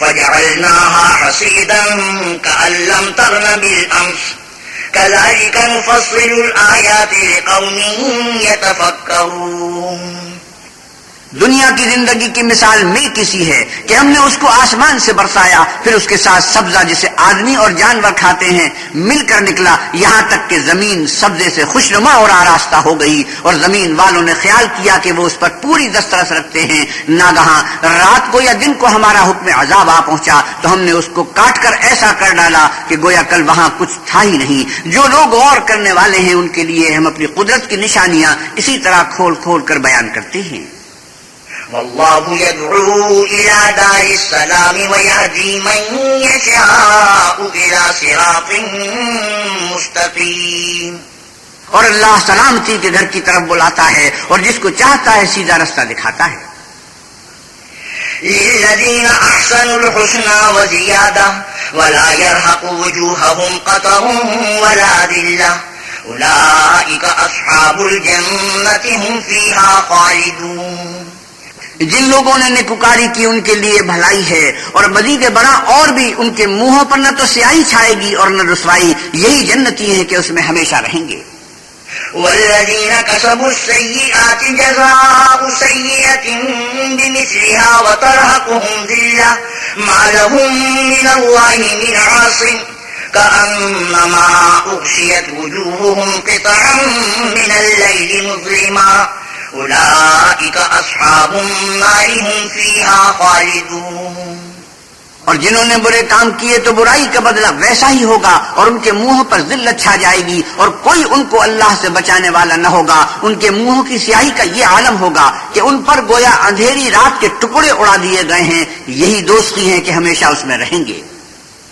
S1: فجعلناها حصيدا كأن لم تغن بالأمس. كذلك نفصل الآيات لقوم يتفكرون.
S2: دنیا کی زندگی کی مثال میں کسی ہے کہ ہم نے اس کو آسمان سے برسایا، پھر اس کے ساتھ سبزہ جسے آدمی اور جانور کھاتے ہیں، مل کر نکلا۔ یہاں تک کہ زمین سبزے سے خوشنما اور آراستہ ہو گئی اور زمین والوں نے خیال کیا کہ وہ اس پر پوری دسترس رکھتے ہیں۔ ناگہاں، رات کو یا دن کو ہمارا حکم عذاب آ پہنچا تو ہم نے اس کو کاٹ کر ایسا کر ڈالا کہ گویا کل وہاں کچھ تھا ہی نہیں۔ جو لوگ غور کرنے والے ہیں، ان کے لیے ہم اپنی قدرت کی نشانیاں اسی طرح کھول کھول کر بیان کرتے ہیں۔
S1: والله يدعو إلى دار السلام ويهدي من يشاء إلى صراط مستقيم.
S2: اور اللہ سلامتی کے گھر کی طرف بلاتا ہے اور جس کو چاہتا ہے سیدھا رستہ دکھاتا ہے۔
S1: للذين أحسنوا الحسنى وزيادة ولا يرهق وجوههم قطر ولا ذلة أولئك أصحاب الجنة هم فيها خالدون۔
S2: جن لوگوں نے نکاری کی ان کے لیے بھلائی ہے اور مزید بڑا اور بھی ان کے منہوں پر نہ تو سیاہی چھائے گی اور نہ رسوائی، یہی جنتی ہے کہ اس میں ہمیشہ رہیں گے۔
S1: والذين كسبوا السيئات جزاء سيئة بمثلها وترهقهم ذلة ما لهم من الله من عاصم كأنما أغشيت وجوههم قطعا من الليل مظلما أولئك أصحاب النار هم فيها خالدون۔
S2: اور جنہوں نے برے کام کیے تو برائی کا بدلہ ویسا ہی ہوگا اور ان کے منہوں پر ذلت چھا جائے گی اور کوئی ان کو اللہ سے بچانے والا نہ ہوگا۔ ان کے منہوں کی سیاہی کا یہ عالم ہوگا کہ ان پر گویا اندھیری رات کے ٹکڑے اڑا دیے گئے ہیں۔ یہی دوستی ہیں کہ ہمیشہ اس میں رہیں گے۔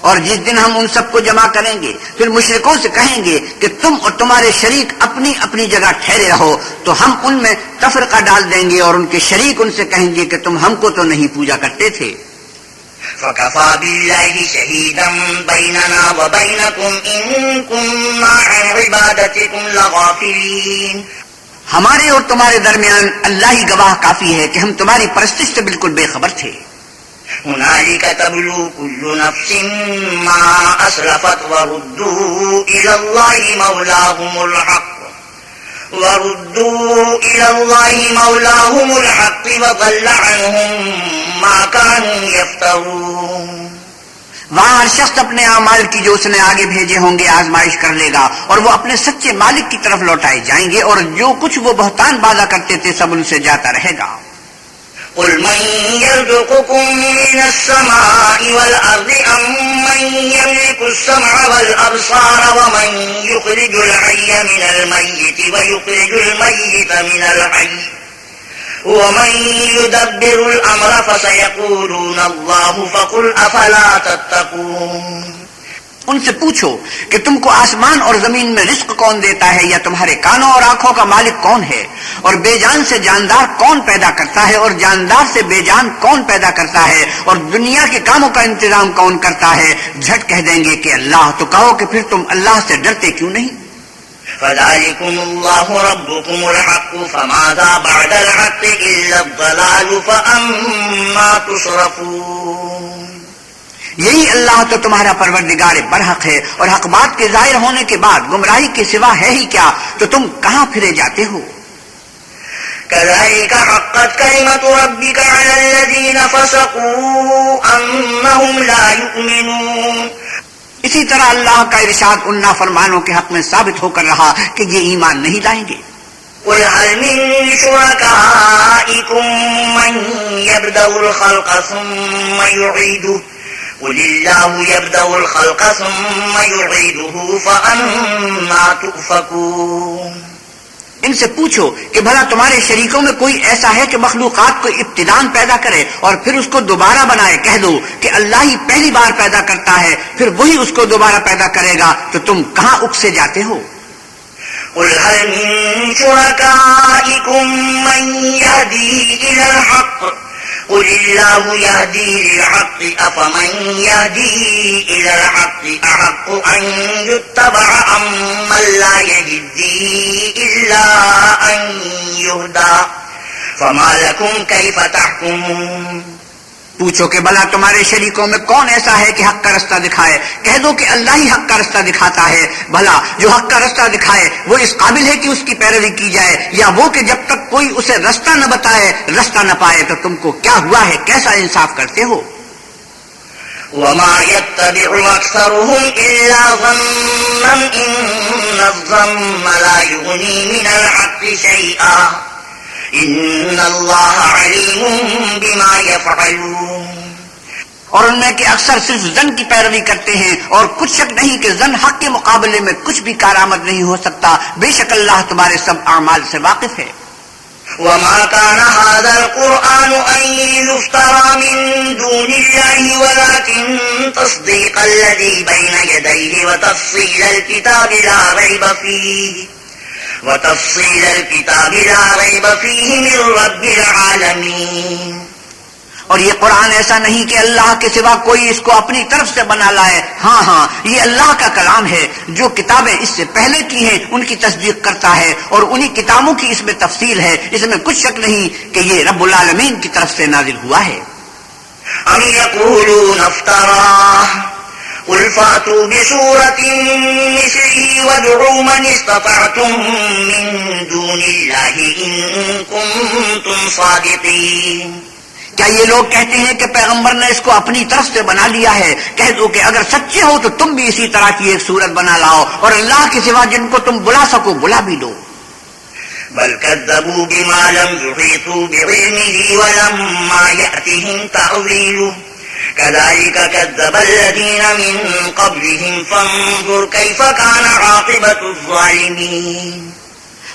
S2: اور جس دن ہم ان سب کو جمع کریں گے پھر مشرکوں سے کہیں گے کہ تم اور تمہارے شریک اپنی اپنی جگہ ٹھہرے رہو تو ہم ان میں تفرقہ ڈال دیں گے اور ان کے شریک ان سے کہیں گے کہ تم ہم کو تو نہیں پوجا کرتے تھے۔
S1: فكفى بالله شهيدا بيننا وبينكم إن كنا عن عبادتكم لغافلين
S2: ہمارے اور تمہارے درمیان اللہ ہی گواہ کافی ہے کہ ہم تمہاری پرستش سے بالکل بے خبر تھے۔
S1: هنالك تبلو كل نفس ما أسلفت وردوا إلى الله مولاهم الحق. وردوا إلى الله مولاهم الحق وضل عنهم ما كانوا يفترون.
S2: وہاں ہر شخص اپنے اعمال کی جو اس نے آگے بھیجے ہوں گے آزمائش کر لے گا اور وہ اپنے سچے مالک کی طرف لوٹائے جائیں گے اور جو کچھ وہ بہتان بازا کرتے تھے سب ان سے جاتا رہے گا۔
S1: قل من يرزقكم من السماء والأرض أم من يملك السمع والأبصار ومن يخرج الحي من الميت ويخرج الميت من الحي ومن يدبر الأمر فسيقولون الله فقل أفلا تتقون
S2: ان سے پوچھو کہ تم کو آسمان اور زمین میں رزق کون دیتا ہے یا تمہارے کانوں اور آنکھوں کا مالک کون ہے؟ اور بے جان سے جاندار کون پیدا کرتا ہے اور جاندار سے بے جان کون پیدا کرتا ہے؟ اور دنیا کے کاموں کا انتظام کون کرتا ہے؟ جھٹ کہہ دیں گے کہ اللہ، تو کہو کہ پھر تم اللہ سے ڈرتے کیوں نہیں؟
S1: فذلكم الله ربكم الحق، فماذا بعد الحق إلا الضلال فأما تصرفون
S2: یہی اللہ تو تمہارا پروردگار برحق ہے اور حق بات کے ظاہر ہونے کے بعد گمراہی کے سوا ہے ہی کیا؟ تو تم کہاں پھرے جاتے ہو؟
S1: كذلك حقت كلمة ربك على الذين فسقوا أنهم لا يؤمنون.
S2: اسی طرح اللہ کا ارشاد ان نافرمانوں کے حق میں ثابت ہو کر رہا کہ یہ ایمان نہیں لائیں گے۔
S1: قل هل من شركائكم من يبدأ الخلق ثم يعيده؟ قل الله يبدأ الخلق ثم يعيده فأنا تؤفكون
S2: ان سے پوچھو کہ بھلا تمہارے شریکوں میں کوئی ایسا ہے کہ مخلوقات کو ابتدان پیدا کرے اور پھر اس کو دوبارہ بنائے؟ کہہ دو کہ اللہ ہی پہلی بار پیدا کرتا ہے پھر وہی اس کو دوبارہ پیدا کرے گا تو تم کہاں اکسے جاتے ہو؟
S1: قل هل من شركائكم من يهدي إلى الحق؟ قل الله يهدي للحق أفمن يهدي إلى الحق أحق أن يتبع أم من لا يهدي إلا أن يهدى فما لكم كيف تحكمون
S2: پوچھو کہ بھلا تمہارے شریکوں میں کون ایسا ہے کہ حق کا رستہ دکھائے؟ کہہ دو کہ اللہ ہی حق کا رستہ دکھاتا ہے۔ بھلا، جو حق کا رستہ دکھائے، وہ اس قابل ہے کہ اس کی پیروی کی جائے، یا وہ کہ جب تک کوئی اسے رستہ نہ بتائے، رستہ نہ پائے، تو تم کو کیا ہوا ہے؟ کیسا انصاف کرتے ہو؟
S1: وما يتبع أكثرهم إلا ظنا إن الظن لا يغني من الحق شيئا إن الله عليم بما يفعلون۔
S2: اور ان میں کہ اکثر صرف زن کی پیروی کرتے ہیں، اور کچھ شک نہیں کہ زن حق کے مقابلے میں کچھ بھی کارآمد نہیں ہو سکتا۔ بے شک اللہ تمہارے سب اعمال سے واقف ہے۔
S1: وما كان هذا القرآن أن يفترى من دون الله ولكن تصديق الذي بين يديه وتفصيل الكتاب لا ريب فيه۔ وتفصيل الكتاب لا ريب فيه من رب العالمين.
S2: اور یہ قرآن ایسا نہیں کہ اللہ کے سوا کوئی اس کو اپنی طرف سے بنا لائے. ہاں ہاں یہ اللہ کا کلام ہے جو کتابیں اس سے پہلے کی ہیں ان کی تصدیق کرتا ہے اور انہی کتابوں کی اس میں تفصیل ہے۔ اس میں کچھ شک نہیں کہ یہ رب العالمین کی طرف سے نازل ہوا ہے۔
S1: قل فاتوا بسورة مثله وادعوا من استطعتم من دون الله إن كنتم صادقين۔
S2: کیا یہ لوگ کہتے ہیں کہ پیغمبر نے اس کو اپنی طرف سے بنا لیا ہے؟ کہہ دو کہ اگر سچے ہو تو تم بھی اسی طرح کی ایک صورت بنا لاؤ اور اللہ کے سوا جن کو تم بلا سکو بلا بھی دو
S1: بل كذبوا بما لم يحيطوا بعلمه ولما يأتهم تأويله كذلك كذب الذين من قبلهم. فانظر كيف كان عاقبة الظالمين.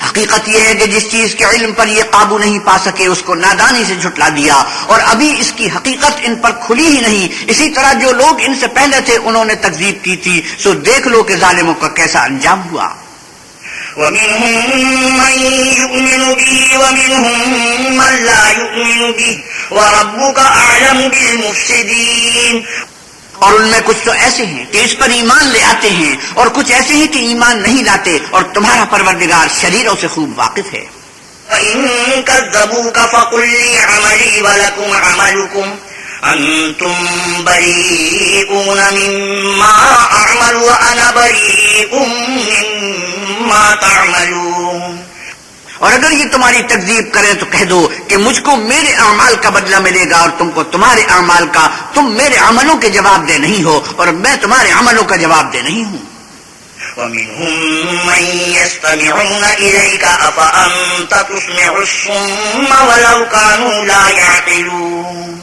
S2: حقیقت یہ ہے کہ جس چیز کے علم پر یہ قابو نہیں پا سکے، اس کو نادانی سے جھٹلا دیا، اور ابھی اس کی حقیقت ان پر کھلی ہی نہیں۔ اسی طرح جو لوگ ان سے پہلے تھے، انہوں نے تکزیب کی تھی۔ سو دیکھ لو کہ ظالموں کا کیسا انجام ہوا۔
S1: ومنهم من يؤمن به ومنهم من لا يؤمن به وربك أعلم بالمفسدين
S2: اور ان میں کچھ تو ایسے ہیں کہ اس پر ایمان لے آتے ہیں اور کچھ ایسے ہیں کہ ایمان نہیں لاتے اور تمہارا پروردگار شریروں سے خوب واقف ہے۔
S1: فإن كذبوك فقل لي عملي ولكم عملكم أنتم بريئون مما أعمل وأنا بريء مما تعملون.
S2: اور اگر یہ تمہاری تکزیب کریں تو کہہ دو کہ مجھ کو میرے اعمال کا بدلہ ملے گا اور تم کو تمہارے اعمال کا تم میرے عملوں کے جواب دے نہیں ہو اور میں تمہارے عملوں کا جواب دے نہیں ہوں۔
S1: ومنهم من يستمعون إليك أفأنت تسمع الصم ولو كانوا لا يعقلون.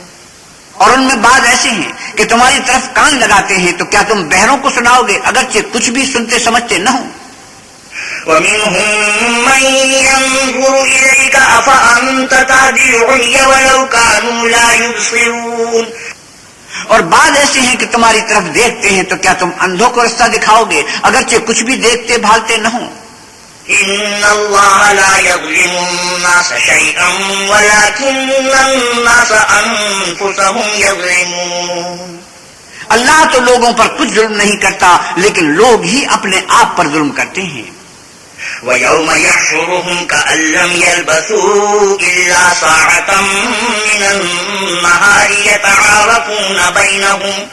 S2: اور ان میں بعض ایسے ہیں کہ تمہاری طرف کان لگاتے ہیں تو کیا تم بہروں کو سناؤ گے اگرچہ کچھ بھی سنتے سمجھتے نہ ہوں؟
S1: ومنهم من ينظر إليك أفأنت تهدي العمي ولو كانوا لا يبصرون
S2: اور بعض ایسے ہیں کہ تمہاری طرف دیکھتے ہیں تو کیا تم اندھوں کو رستہ دکھاؤ گے اگرچہ کچھ بھی دیکھتے بھالتے نہ ہوں؟
S1: إن الله لا يظلم الناس شيئا ولكن الناس أنفسهم يظلمون
S2: اللہ تو لوگوں پر کچھ ظلم نہیں کرتا لیکن لوگ ہی اپنے آپ پر ظلم کرتے ہیں۔
S1: ويوم يحشرهم كأن لم يلبثوا إلا ساعة من النهار يتعارفون بينهم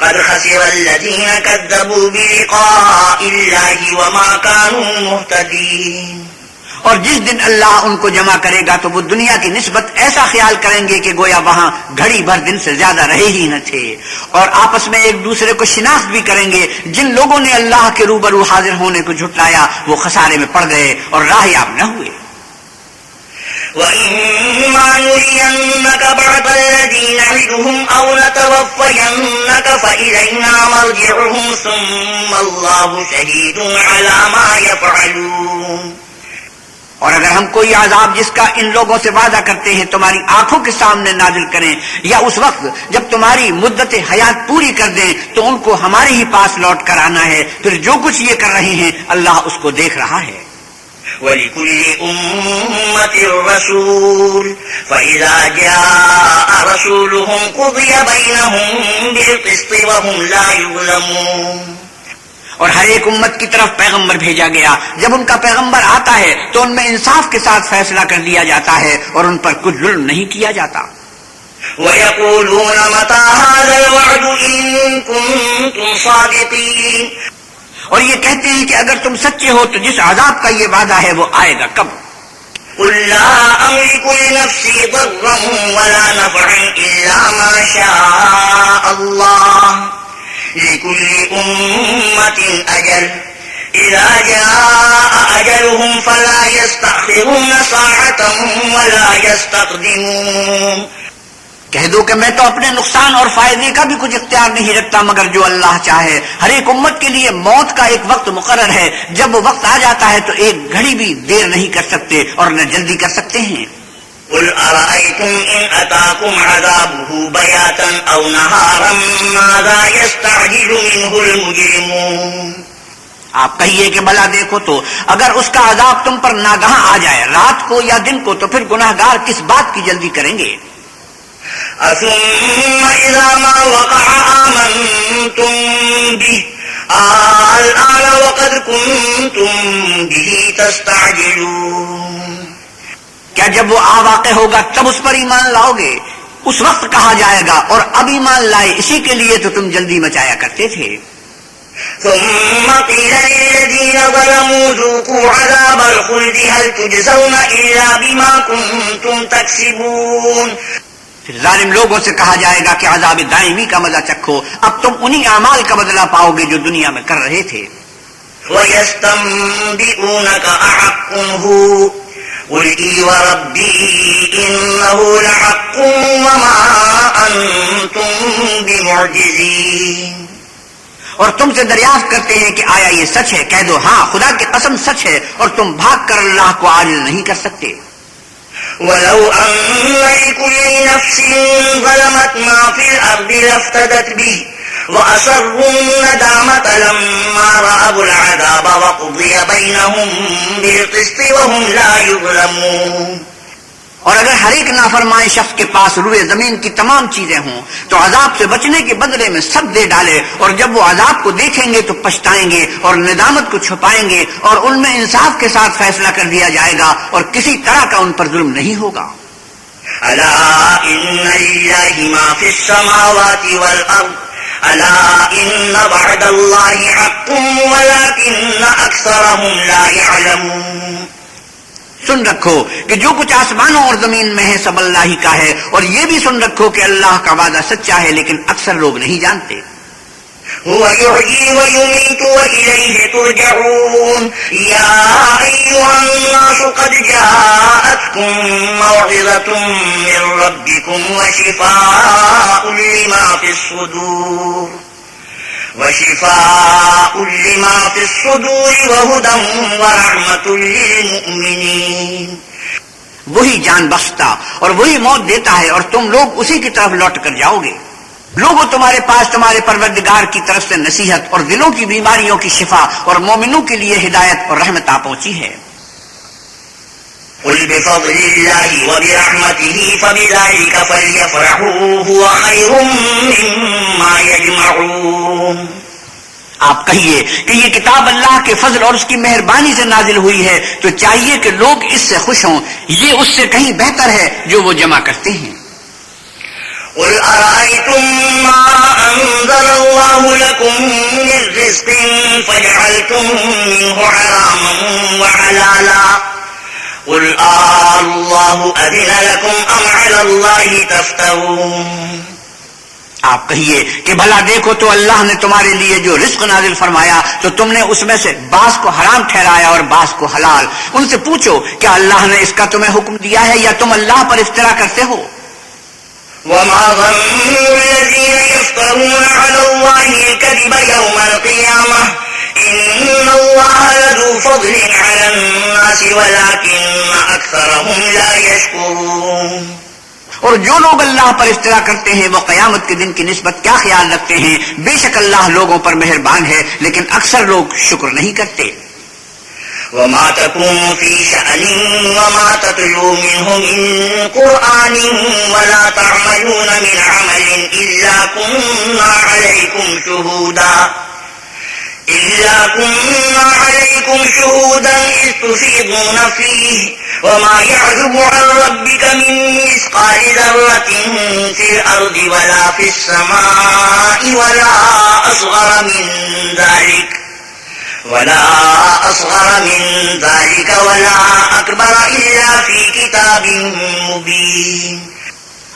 S1: قد خسر الذين كذبوا بلقاء الله وما كانوا مهتدين.
S2: اور جس دن اللہ ان کو جمع کرے گا تو وہ دنیا کی نسبت ایسا خیال کریں گے کہ گویا وہاں گھڑی بھر دن سے زیادہ رہے ہی نہ تھے۔ اور آپس میں ایک دوسرے کو شناخت بھی کریں گے۔ جن لوگوں نے اللہ کے روبرو حاضر ہونے کو جھٹلایا وہ خسارے میں پڑ گئے اور راہیاب نہ ہوئے۔ اور اگر ہم کوئی عذاب جس کا ان لوگوں سے وعدہ کرتے ہیں تمہاری آنکھوں کے سامنے نازل کریں یا اس وقت جب تمہاری مدت حیات پوری کر دیں تو ان کو ہمارے ہی پاس لوٹ کر آنا ہے۔ پھر جو کچھ یہ کر رہے ہیں، اللہ اس کو دیکھ رہا ہے۔
S1: ولكل أمة رسول فإذا جاء رسولهم قضي بينهم بالقسط وهم لا يظلمون.
S2: اور ہر ایک امت کی طرف پیغمبر بھیجا گیا۔ جب ان کا پیغمبر آتا ہے تو ان میں انصاف کے ساتھ فیصلہ کر دیا جاتا ہے اور ان پر کچھ ظلم نہیں کیا جاتا۔
S1: ويقولون متى هذا الوعد إن كنتم صادقين۔
S2: اور یہ کہتے ہیں کہ اگر تم سچے ہو تو جس عذاب کا یہ وعدہ ہے وہ آئے گا کب؟
S1: قل لا أملك لنفسي ضرا ولا نفعا إلا ما شاء الله لكل أمة أجل إذا جاء أجلهم فلا يستأخرون ساعة ولا يستقدمون
S2: کہہ دو کہ میں تو اپنے نقصان اور فائدے کا بھی کچھ اختیار نہیں رکھتا مگر جو اللہ چاہے ہر ایک امت کے لیے موت کا ایک وقت مقرر ہے۔ جب وہ وقت آ جاتا ہے تو ایک گھڑی بھی دیر نہیں کر سکتے اور نہ جلدی کر سکتے ہیں۔
S1: قل أرأيتم إن أتاكم عذابه بياتا أو نهارا ماذا يستعجل منه المجرمون؟
S2: آپ کہیے کہ بلا دیکھو تو اگر اس کا عذاب تم پر ناگاہ آ جائے رات کو یا دن کو تو پھر گناہ گار کس بات کی جلدی کریں گے؟
S1: ثم إذا ما وقع آمنتم به الآن وقد كنتم به تستعجلون
S2: کیا جب وہ آ واقع ہوگا تب اس پر ایمان لاؤ گے؟ اس وقت کہا جائے گا اور اب ایمان لائے اسی کے لیے تو تم جلدی مچایا کرتے تھے۔
S1: ثم قيل للذين ظلموا ذوقوا عذاب الخلد هل تجزون إلا بما كنتم تكسبون
S2: پھر ظالم لوگوں سے کہا جائے گا کہ عذاب دائمی کا مزہ چکھو۔ اب تم انہی اعمال کا بدلہ پاؤ گے جو دنیا میں کر رہے تھے۔
S1: وَيَسْتَنبِئُونَكَ أَحَقٌ هُوَ قُلْ إِي وَرَبِّي إِنَّهُ لَحَقٌ وَمَا أَنْتُمْ بِمُعْجِزِينَ۔
S2: اور تم سے دریافت کرتے ہیں کہ آیا یہ سچ ہے۔ کہہ دو ہاں خدا کی قسم سچ ہے اور تم بھاگ کر اللہ کو عاجز نہیں کر سکتے۔
S1: ولو أن لكل نفس ظلمت ما في الأرض لافتدت به وأسروا الندامة لما رأبوا العذاب وقضي بينهم بالقسط وهم لا يظلمون.
S2: اور اگر ہر ایک نافرمائے شخص کے پاس روئے زمین کی تمام چیزیں ہوں، تو عذاب سے بچنے کے بدلے میں سب دے ڈالے اور جب وہ عذاب کو دیکھیں گے تو پچھتائیں گے اور ندامت کو چھپائیں گے اور ان میں انصاف کے ساتھ فیصلہ کر دیا جائے گا اور کسی طرح کا ان پر ظلم نہیں ہوگا۔
S1: ألا ما في السماوات ألا إن بعد الله حق ولكن أكثرهم لا يعلمون
S2: سن رکھو کہ جو کچھ آسمانوں اور زمین میں ہے سب اللہ ہی کا ہے اور یہ بھی سن رکھو کہ اللہ کا وعدہ سچا ہے لیکن اکثر لوگ نہیں جانتے۔
S1: هو يحيي ويميت وإليه ترجعون. يا أيها الناس قد جاءتكم موعظة من ربكم وشفاء لما في الصدور. وشفاء لما في الصدور وهدى ورحمة للمؤمنين.
S2: وہی جان بخشتا اور وہی موت دیتا ہے اور تم لوگ اسی کی طرف لوٹ کر جاؤ گے لوگوں تمہارے پاس تمہارے پروردگار کی طرف سے نصیحت اور دلوں کی بیماریوں کی شفا اور مومنوں کے لیے ہدایت اور رحمت آ پہنچی ہے۔
S1: قل بفضل الله وبرحمته فبذلك فليفرحوا، هو خير مما يجمعون۔
S2: آپ کہیے کہ یہ کتاب اللہ کے فضل اور اس کی مہربانی سے نازل ہوئی ہے، تو چاہیے کہ لوگ اس سے خوش ہوں۔ یہ اس سے کہیں بہتر ہے جو وہ جمع کرتے ہیں۔
S1: قل أرأيتم ما أنزل الله لكم من رزق فجعلتم منه حراما وحلالا۔ قل آه الله أذن لكم أم على الله تفترون
S2: آپ کہیے کہ بھلا دیکھو تو اللہ نے تمہارے لیے جو رزق نازل فرمایا تو تم نے اس میں سے باس کو حرام ٹھہرایا اور باس کو حلال ان سے پوچھو کیا اللہ نے اس کا تمہیں حکم دیا ہے یا تم اللہ پر افطرا کرتے ہو
S1: وما ظن الذين يفترون على الله الكذب يوم القيامة. إن الله لذو فضل على الناس ولكن أكثرهم لا يشكرون.
S2: اور جو لوگ اللہ پر افطرا کرتے ہیں، وہ قیامت کے دن کی نسبت کیا خیال رکھتے ہیں؟ بے شک اللہ لوگوں پر مہربان ہے، لیکن اکثر لوگ شکر نہیں کرتے۔
S1: وما تكون في شأن وما تتلو منه من قرآن ولا تعملون من عمل إلا كنا عليكم شهودا. إلا كنا عليكم شهودا إذ تفيضون فيه وما يعذب عن ربك من مثقال ذرة في الأرض ولا في السماء ولا أصغر من ذلك. ولا أصغر من ذلك ولا أكبر إلا في كتاب مبين۔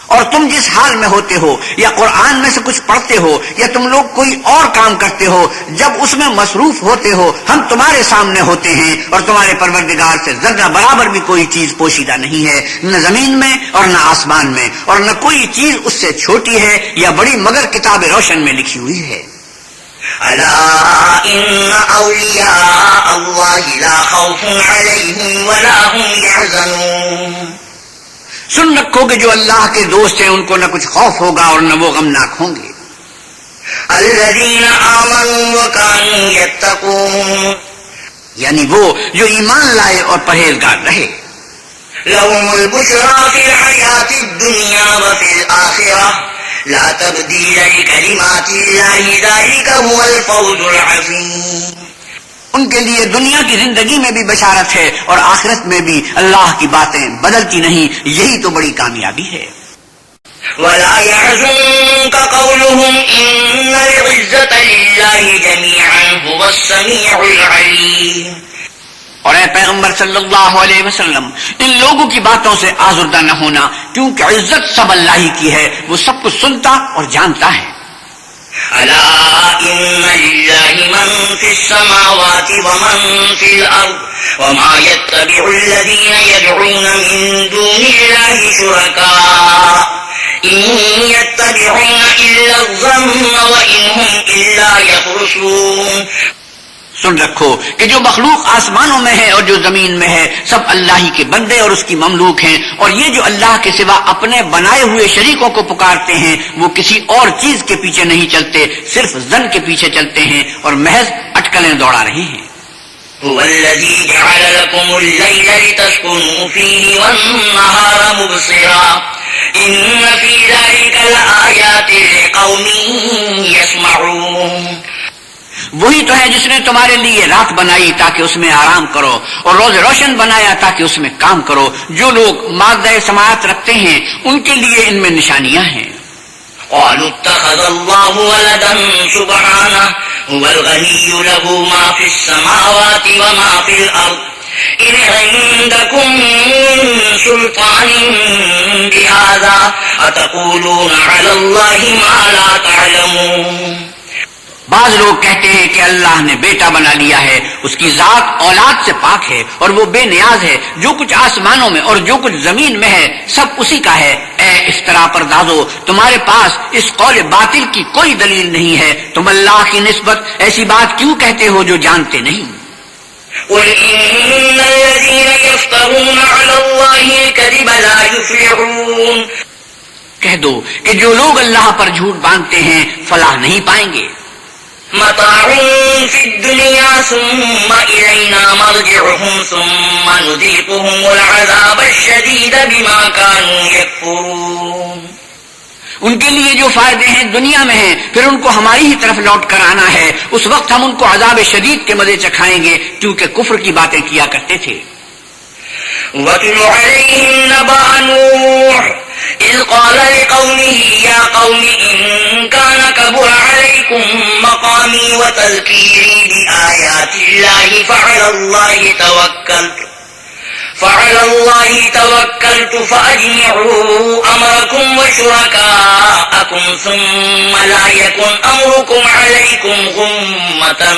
S2: اور تم جس حال میں ہوتے ہو، یا قرآن میں سے کچھ پڑھتے ہو، یا تم لوگ کوئی اور کام کرتے ہو، جب اس میں مصروف ہوتے ہو، ہم تمہارے سامنے ہوتے ہیں اور تمہارے پروردگار سے ذرہ برابر بھی کوئی چیز پوشیدہ نہیں ہے، نہ زمین میں اور نہ آسمان میں، اور نہ کوئی چیز اس سے چھوٹی ہے یا بڑی مگر کتاب روشن میں لکھی ہوئی ہے۔
S1: ألا إن أولياء الله لا خوف عليهم ولا هم يحزنون.
S2: سن رکھو کہ جو اللہ کے دوست ہیں ان کو نہ کچھ خوف ہوگا اور نہ وہ غمناک ہوں گے۔
S1: الذين آمنوا وكانوا يتقون.
S2: یعنی وہ جو ایمان لائے اور پرہیزگار رہے۔
S1: لهم البشرى في الحياة الدنيا وفي الآخرة. لا تبديل لكلمات الله ذلك هو الفوز العظيم.
S2: ان کے لیے دنیا کی زندگی میں بھی بشارت ہے اور آخرت میں بھی اللہ کی باتیں بدلتی نہیں یہی تو بڑی کامیابی ہے۔
S1: ولا يحزنك قولهم إن العزة لله جميعا هو السميع العليم.
S2: اور اے پیغمبر صلی اللہ علیہ وسلم، ان لوگوں کی باتوں سے آزردہ نہ ہونا، کیونکہ عزت سب اللہ ہی کی ہے، وہ سب کچھ سنتا اور جانتا ہے۔
S1: وما يتبع الذين يدعون من دون الله شركاء إن يتبعون إلا الظن وإن هم إلا يخرصون
S2: سن رکھو کہ جو مخلوق آسمانوں میں ہے اور جو زمین میں ہے، سب اللہ ہی کے بندے اور اس کی مملوک ہیں۔ اور یہ جو اللہ کے سوا اپنے بنائے ہوئے شریکوں کو پکارتے ہیں، وہ کسی اور چیز کے پیچھے نہیں چلتے، صرف زن کے پیچھے چلتے ہیں اور محض اٹکلیں دوڑا رہے ہیں۔
S1: هو الذي جعل لكم الليل لتسكنوا فيه والنهار مبصرا۔ إن في ذلك لآيات لقوم يسمعون۔
S2: وہی تو ہے جس نے تمہارے لیے رات بنائی تاکہ اس میں آرام کرو اور روز روشن بنایا تاکہ اس میں کام کرو۔ جو لوگ مادہ سماعت رکھتے ہیں، ان کے لیے ان میں نشانیاں ہیں۔
S1: قالوا اتخذ الله ولدا سبحانه، هو الغني له ما في السماوات وما في الأرض. إن عندكم من سلطان بهذا، أتقولون على الله ما لا تعلمون؟
S2: بعض لوگ کہتے ہیں کہ اللہ نے بیٹا بنا لیا ہے اس کی ذات اولاد سے پاک ہے اور وہ بے نیاز ہے جو کچھ آسمانوں میں اور جو کچھ زمین میں ہے سب اسی کا ہے۔ اے اس طرح پر دادو تمہارے پاس اس قول باطل کی کوئی دلیل نہیں ہے۔ تم اللہ کی نسبت ایسی بات کیوں کہتے ہو جو جانتے نہیں؟
S1: قل إن الذين يفترون على الله الكذب لا يفلحون۔
S2: کہہ دو کہ جو لوگ اللہ پر جھوٹ باندھتے ہیں فلاح نہیں پائیں گے۔
S1: متاع في الدنيا ثم إلينا مرجعهم ثم نذيقهم العذاب الشديد بما كانوا يكفرون
S2: ان کے لیے جو فائدے ہیں دنیا میں ہیں، پھر ان کو ہماری ہی طرف لوٹ کر آنا ہے۔ اس وقت ہم ان کو عذاب شدید کے مزے چکھائیں گے، کیونکہ کفر کی باتیں کیا کرتے تھے۔
S1: واتل عليهم نبأ نوح إذ قال لقومه، يا قوم، إن كان كبر عليكم مقامي وتذكيري بآيات الله فعلى الله توكلت. فعلى الله توكلت فأجمعوا أمركم وشركاءكم ثم لا يكن أمركم عليكم غمة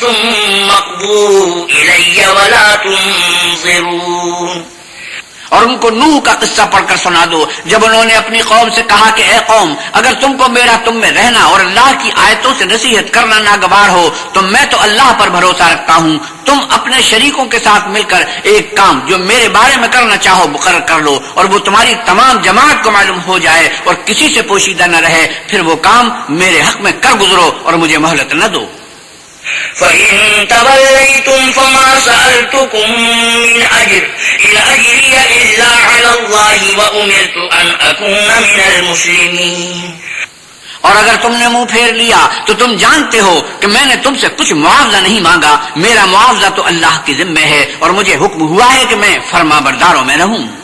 S1: ثم اقضوا إلي ولا تنظرون
S2: اور ان کو نوح کا قصہ پڑھ کر سنا دو۔ جب انہوں نے اپنی قوم سے کہا کہ اے قوم، اگر تم کو میرا تم میں رہنا اور اللہ کی آیتوں سے نصیحت کرنا ناگوار ہو، تو میں تو اللہ پر بھروسہ رکھتا ہوں۔ تم اپنے شریکوں کے ساتھ مل کر ایک کام جو میرے بارے میں کرنا چاہو، مقرر کر لو اور وہ تمہاری تمام جماعت کو معلوم ہو جائے اور کسی سے پوشیدہ نہ رہے۔ پھر وہ کام میرے حق میں کر گزرو اور مجھے مہلت نہ دو۔
S1: فإن توليتم فما سألتكم من أجر إن أجري إلا على الله وأمرت أن أكون من المسلمين
S2: اور اگر تم نے منہ پھیر لیا تو تم جانتے ہو کہ میں نے تم سے کچھ معاوضہ نہیں مانگا۔ میرا معاوضہ تو اللہ کی ذمہ ہے اور مجھے حکم ہوا ہے کہ میں فرما برداروں میں رہوں۔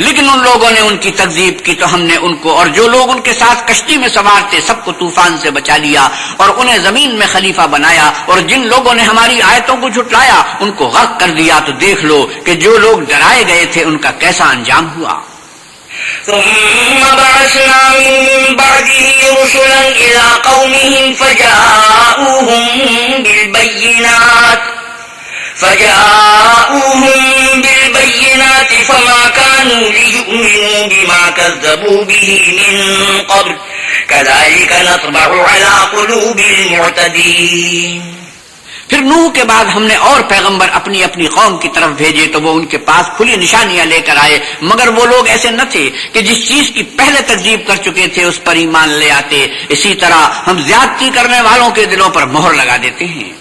S2: لیکن ان لوگوں نے ان کی تکزیب کی تو ہم نے ان کو اور جو لوگ ان کے ساتھ کشتی میں سوار تھے سب کو طوفان سے بچا لیا اور انہیں زمین میں خلیفہ بنایا اور جن لوگوں نے ہماری آیتوں کو جھٹلایا ان کو غرق کر دیا تو دیکھ لو کہ جو لوگ ڈرائے گئے تھے ان کا کیسا انجام ہوا۔
S1: ثم بعثنا من بعده رسلا قومهم فجاءوهم بالبينات فجاءوهم بالبينات فما كانوا ليؤمنوا بما كذبوا به من قبل. كذلك نطبع على قلوب المعتدين.
S2: پھر نوح کے بعد ہم نے اور پیغمبر اپنی اپنی قوم کی طرف بھیجے تو وہ ان کے پاس کھلی نشانیاں لے کر آئے۔ مگر وہ لوگ ایسے نہ تھے کہ جس چیز کی پہلے تکزیب کر چکے تھے اس پر ایمان لے آتے۔ اسی طرح ہم زیادتی کرنے والوں کے دلوں پر مہر لگا دیتے ہیں۔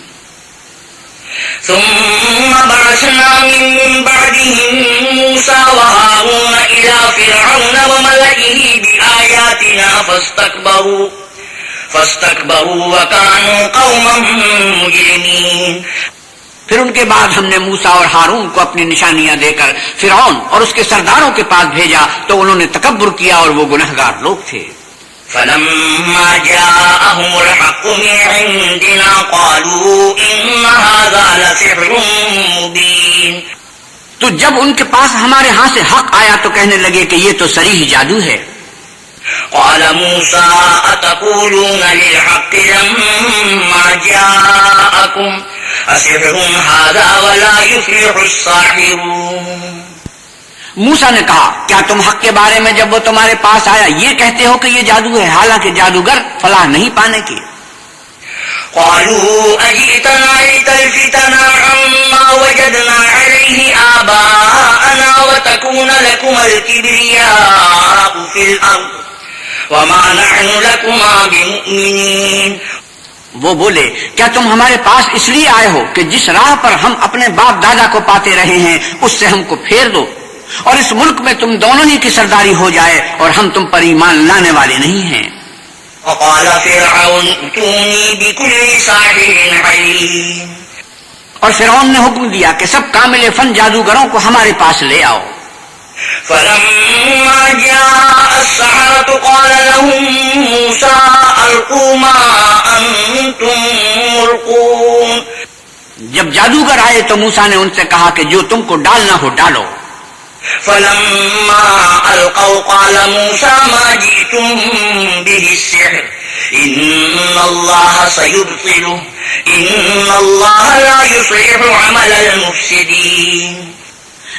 S1: ثم بعثنا من بعدهم موسى وهارون إلى فرعون وملئه بآياتنا فاستكبروا فاستكبروا وكانوا قوما مجرمين.
S2: پھر ان کے بعد ہم نے موسا اور ہارون کو اپنی نشانیاں دے کر فرعون اور اس کے سرداروں کے پاس بھیجا تو انہوں نے تکبر کیا اور وہ گنہگار لوگ تھے۔
S1: فلما جاءهم الحق من عندنا قالوا إن هذا لسحر مبين.
S2: تو جب ان کے پاس ہمارے ہاں سے حق آیا تو کہنے لگے کہ یہ تو سریح جادو ہے۔
S1: قال موسى أتقولون للحق لما جاءكم؟ أسحر هذا ولا يفلح الصاحرون
S2: موسا نے کہا کیا تم حق کے بارے میں جب وہ تمہارے پاس آیا یہ کہتے ہو کہ یہ جادو ہے؟ حالانکہ جادوگر فلاح نہیں پانے کی
S1: قالوا أجئتنا لتلفتنا عما وجدنا عليه آباءنا وتكون لكم الكبرياء في الأرض وما نحن لكما بمؤمنين.
S2: وہ بولے کیا تم ہمارے پاس اس لیے آئے ہو کہ جس راہ پر ہم اپنے باپ دادا کو پاتے رہے ہیں اس سے ہم کو پھیر دو؟ اور اس ملک میں تم دونوں ہی کی سرداری ہو جائے اور ہم تم پر ایمان لانے والے نہیں ہیں۔
S1: وقال فرعون بكل ساحر
S2: اور فرعون نے حکم دیا کہ سب کامل فن جادوگروں کو ہمارے پاس لے آؤ۔
S1: فلما جاء قال لهم موسى ما ملقون۔
S2: جب جادوگر آئے تو موسا نے ان سے کہا کہ جو تم کو ڈالنا ہو ڈالو۔
S1: فلما ألقوا قال موسى ما جئتم به السحر. إن الله سيبطله. إن الله لا يصلح عمل المفسدين.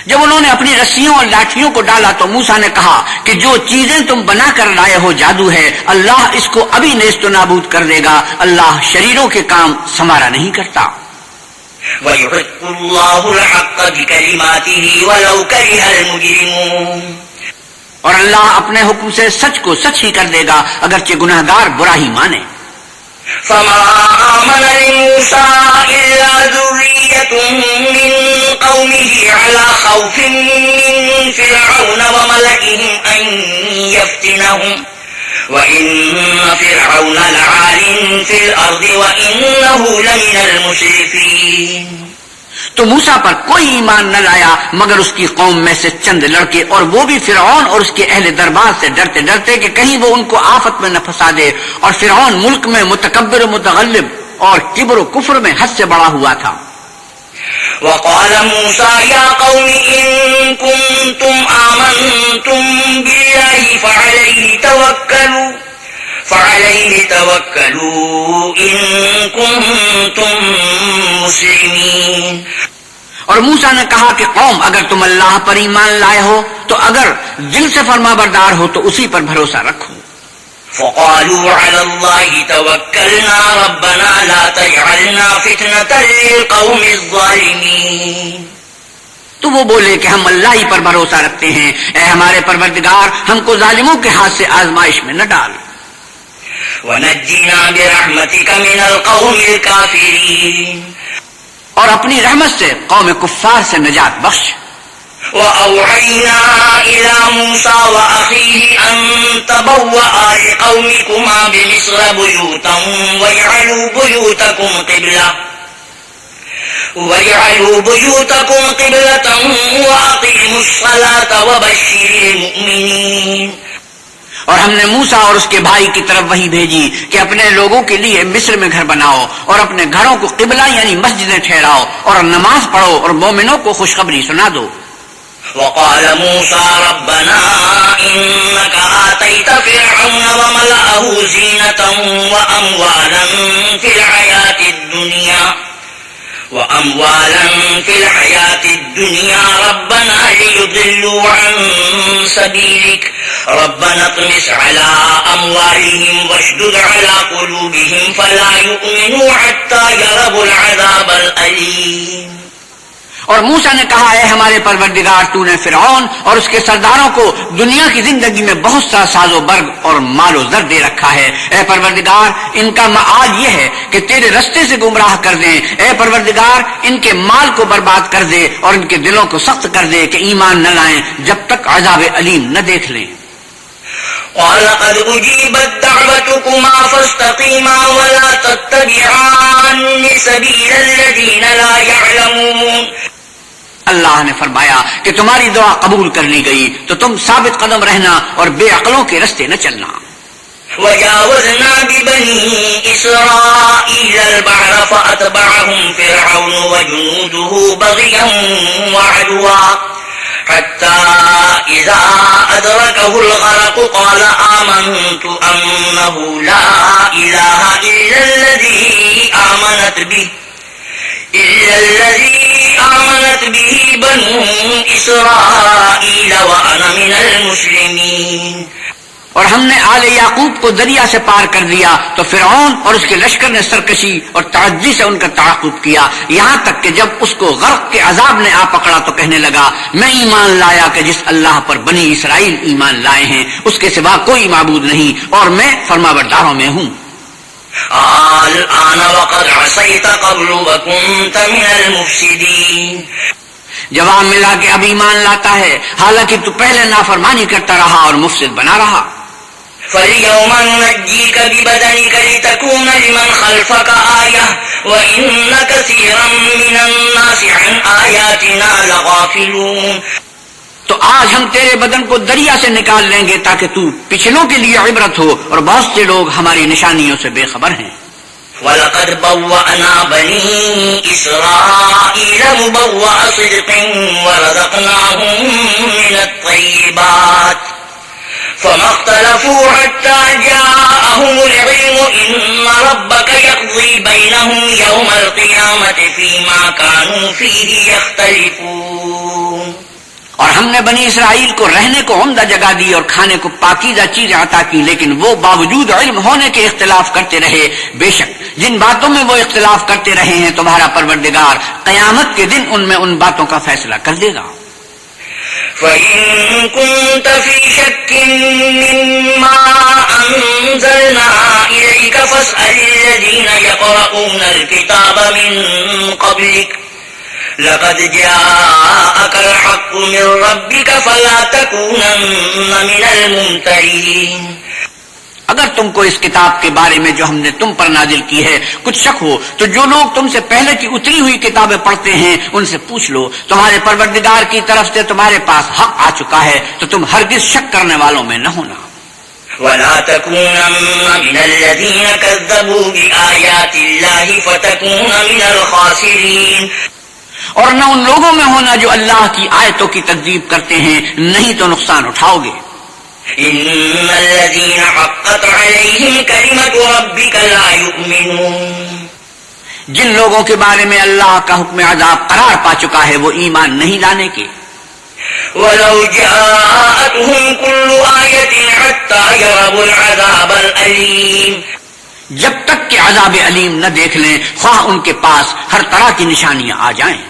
S2: جب انہوں نے اپنی رسیوں اور لاٹھیوں کو ڈالا تو موسا نے کہا کہ جو چیزیں تم بنا کر لائے ہو جادو ہے، اللہ اس کو ابھی نیست و نابود کر دے گا۔ اللہ شریروں کے کام سمارا نہیں کرتا۔
S1: ويحق الله الحق بكلماته ولو كره المجرمون
S2: اور اللہ اپنے حکم سے سچ کو سچ ہی کر دے گا اگرچہ گناہ گار برا ہی مانے۔
S1: فما آمن لموسى إلا ذرية من قومه على خوف من فرعون وملئهم أن يفتنهم وإن فرعون لعال في الأرض وإنه لمن المسرفين
S2: تو موسا پر کوئی ایمان نہ لایا، مگر اس کی قوم میں سے چند لڑکے اور وہ بھی فرعون اور اس کے اہل دربار سے ڈرتے ڈرتے کہ کہیں وہ ان کو آفت میں نہ پھنسا دے۔ اور فرعون ملک میں متکبر و متغلب اور کبر و کفر میں حد سے بڑا ہوا تھا۔
S1: وقال موسى يا قوم إن كنتم آمنتم بالله فعليه توكلوا فعليه توكلوا إن كنتم مسلمين۔
S2: اور موسا نے کہا کہ قوم، اگر تم اللہ پر ایمان لائے ہو، تو اگر دل سے فرما بردار ہو، تو اسی پر بھروسہ رکھو۔
S1: فقالوا على الله توكلنا ربنا لا تجعلنا فتنة للقوم الظالمين.
S2: تو وہ بولے کہ ہم اللہ ہی پر بھروسہ رکھتے ہیں۔ اے ہمارے پروردگار ہم کو ظالموں کے ہاتھ سے آزمائش میں نہ ڈال۔
S1: ونجنا برحمتك من القوم الكافرين.
S2: اور اپنی رحمت سے قوم کفار سے نجات بخش۔
S1: وأوحينا إلى موسى وأخيه أن تبوأ لقومكما بمصر بيوتا واجعلوا بيوتكم قبلة واجعلوا بيوتكم قبلة وأقيموا الصلاة وبشر المؤمنين
S2: اور ہم نے موسا اور اس کے بھائی کی طرف وہی بھیجی کہ اپنے لوگوں کے لیے مصر میں گھر بناؤ اور اپنے گھروں کو قبلہ یعنی مسجدیں ٹھہراؤ اور نماز پڑھو اور مومنوں کو خوشخبری سنا دو۔
S1: وقال موسى ربنا إنك آتيت فرعون وملأه زينة وأموالا في الحياة الدنيا وأموالا في الحياة الدنيا ربنا ليضلوا عن سبيلك ربنا اطمس على أموالهم واشدد على قلوبهم فلا يؤمنوا حتى يربوا العذاب الأليم
S2: اور موسا نے کہا ہے ہمارے پروردگار، تو نے فرعون اور اس کے سرداروں کو دنیا کی زندگی میں بہت سا ساز و برگ اور مال و زر دے رکھا ہے۔ اے پروردگار، ان کا معاج یہ ہے کہ تیرے رستے سے گمراہ کر دیں۔ اے پروردگار، ان کے مال کو برباد کر دے اور ان کے دلوں کو سخت کر دے کہ ایمان نہ لائیں جب تک عذاب علیم نہ دیکھ لیں۔
S1: قد أجيبت دعوتكما فاستقيما ولا تتبعان سبيل الذين لا يعلمون
S2: اللہ نے فرمایا کہ تمہاری دعا قبول کر لی گئی تو تم ثابت قدم رہنا اور بے عقلوں کے رستے نہ چلنا۔
S1: وجاوزنا ببني إسرائيل البحر فأتبعهم فرعون وجنوده بغيا وعدوا حتى إذا أدركه الغرق قال آمنت أنه لا إله إلا الذي آمنت به إلا الذي آمنت به بنو إسرائيل وأنا من المسلمين.
S2: اور ہم نے آل یعقوب کو دریا سے پار کر دیا تو فرعون اور اس کے لشکر نے سرکشی اور تعجی سے ان کا تعاقب کیا۔ یہاں تک کہ جب اس کو غرق کے عذاب نے آ پکڑا تو کہنے لگا، میں ایمان لایا کہ جس اللہ پر بنی اسرائیل ایمان لائے ہیں، اس کے سوا کوئی معبود نہیں اور میں فرما برداروں میں ہوں۔ جواب ملا کہ اب ایمان لاتا ہے حالانکہ تو پہلے نافرمانی کرتا رہا اور مفسد بنا رہا۔
S1: فَالْيَوْمَ نُنَجِّيكَ بِبَدَنِكَ لِتَكُونَ لِمَنْ خَلْفَكَ آيَةً وَإِنَّ كَثِيرًا مِنَ النَّاسِ عَنْ آيَاتِنَا لَغَافِلُونَ
S2: تو آج ہم تیرے بدن کو دریا سے نکال لیں گے تاکہ تو پچھلوں کے لیے عبرت ہو اور بہت سے لوگ ہماری نشانیوں سے بے خبر ہیں۔
S1: وَلَقَدْ بَوَّأْنَا بَنِي إِسْرَائِيلَ مُبَوَّأَ صِدْقٍ وَرَزَقْنَاهُمْ مِنَ الطَّيِّبَاتِ فما اختلفوا حتى جاءهم العلم إن ربك يقضي بينهم يوم القيامة فيما كانوا فيه يختلفون
S2: اور ہم نے بنی اسرائیل کو رہنے کو عمدہ جگہ دی اور کھانے کو پاکیزہ چیزیں عطا کی، لیکن وہ باوجود علم ہونے کے اختلاف کرتے رہے۔ بے شک، جن باتوں میں وہ اختلاف کرتے رہے ہیں، تمہارا پروردگار قیامت کے دن ان میں ان باتوں کا فیصلہ کر دے گا۔
S1: فإن كنت في شك مما أنزلنا إليك فاسأل الذين يقرؤون الكتاب من قبلك لقد جاءك الحق من ربك فلا تكونن من الممترين.
S2: اگر تم کو اس کتاب کے بارے میں جو ہم نے تم پر نازل کی ہے کچھ شک ہو تو جو لوگ تم سے پہلے کی اتری ہوئی کتابیں پڑھتے ہیں ان سے پوچھ لو تمہارے پروردگار کی طرف سے تمہارے پاس حق آ چکا ہے تو تم ہرگز شک کرنے والوں میں نہ ہونا۔
S1: ولا تكونن من الذين كذبوا بآيات الله فتكون من الخاسرين۔
S2: اور نہ ان لوگوں میں ہونا جو اللہ کی آیتوں کی تکذیب کرتے ہیں نہیں تو نقصان اٹھاؤ گے۔
S1: إن الذين حقت عليهم كلمة ربك لا يؤمنون۔
S2: جن لوگوں کے بارے میں اللہ کا حکم عذاب قرار پا چکا ہے وہ ایمان نہیں لانے کے۔
S1: ولو جاءتهم كل آية حتى يروا العذاب الأليم۔
S2: جب تک کہ عذاب علیم نہ دیکھ لیں خواہ ان کے پاس ہر طرح کی نشانیاں آ جائیں۔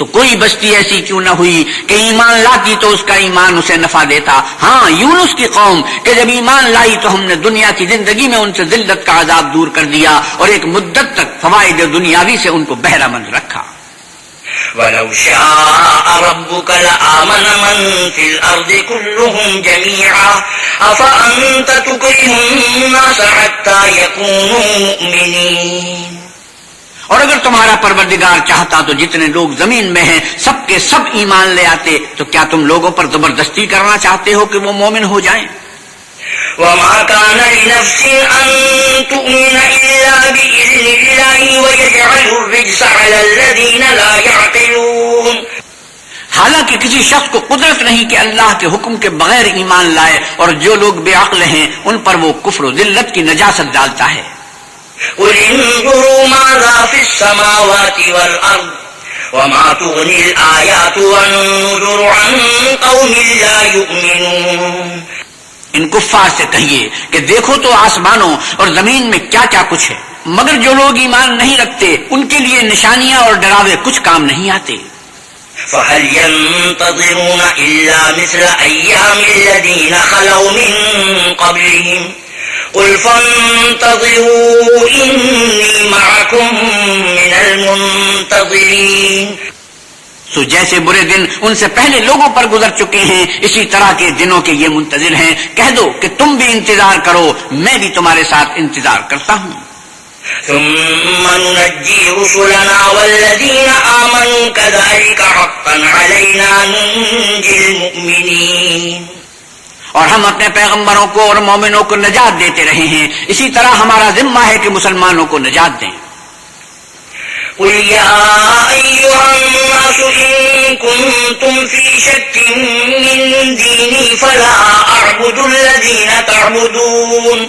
S2: تو کوئی بستی ایسی کیوں نہ ہوئی کہ ایمان لاتی تو اس کا ایمان اسے نفع دیتا؟ ہاں یونس کی قوم کہ جب ایمان لائی تو ہم نے دنیا کی زندگی میں ان سے ذلت کا عذاب دور کر دیا اور ایک مدت تک فوائد دنیاوی سے ان کو بہرہ مند رکھا۔
S1: ولو شاء ربك لآمن من في الأرض كلهم جميعا، أفأنت تكره الناس حتى يكونوا مؤمنين؟
S2: اور اگر تمہارا پروردگار چاہتا تو جتنے لوگ زمین میں ہیں سب کے سب ایمان لے آتے تو کیا تم لوگوں پر زبردستی کرنا چاہتے ہو کہ وہ مومن ہو جائیں؟
S1: وما كان لنفس أن تؤمن إلا بإذن الله ويجعل الرجس على الذين لا يعقلون
S2: حالانکہ کسی شخص کو قدرت نہیں کہ اللہ کے حکم کے بغیر ایمان لائے اور جو لوگ بے عقل ہیں ان پر وہ کفر و ذلت کی نجاست ڈالتا ہے۔
S1: قل انظروا ماذا في السماوات والأرض وما تغني الآيات والنذر عن قوم لا يؤمنون
S2: ان کفار سے کہیے کہ دیکھو تو آسمانوں اور زمین میں کیا کیا کچھ ہے مگر جو لوگ ایمان نہیں رکھتے ان کے لیے نشانیاں اور ڈراوے کچھ کام نہیں آتے۔
S1: فهل ينتظرون إلا مثل أيام الذين خلوا من قبلهم قل فانتظروا إني معكم من المنتظرين
S2: سو جیسے برے دن ان سے پہلے لوگوں پر گزر چکے ہیں اسی طرح کے دنوں کے یہ منتظر ہیں۔ کہہ دو کہ تم بھی انتظار کرو میں بھی تمہارے ساتھ انتظار کرتا ہوں۔
S1: ثم ننجي رسلنا والذين آمنوا كذلك حقا علينا ننجي المؤمنين
S2: اور ہم اپنے پیغمبروں کو اور مومنوں کو نجات دیتے رہے ہیں۔ اسی طرح ہمارا ذمہ ہے کہ مسلمانوں کو نجات دیں۔
S1: قل يا أيها الناس إن كنتم في شك من ديني فلا أعبد الذين تعبدون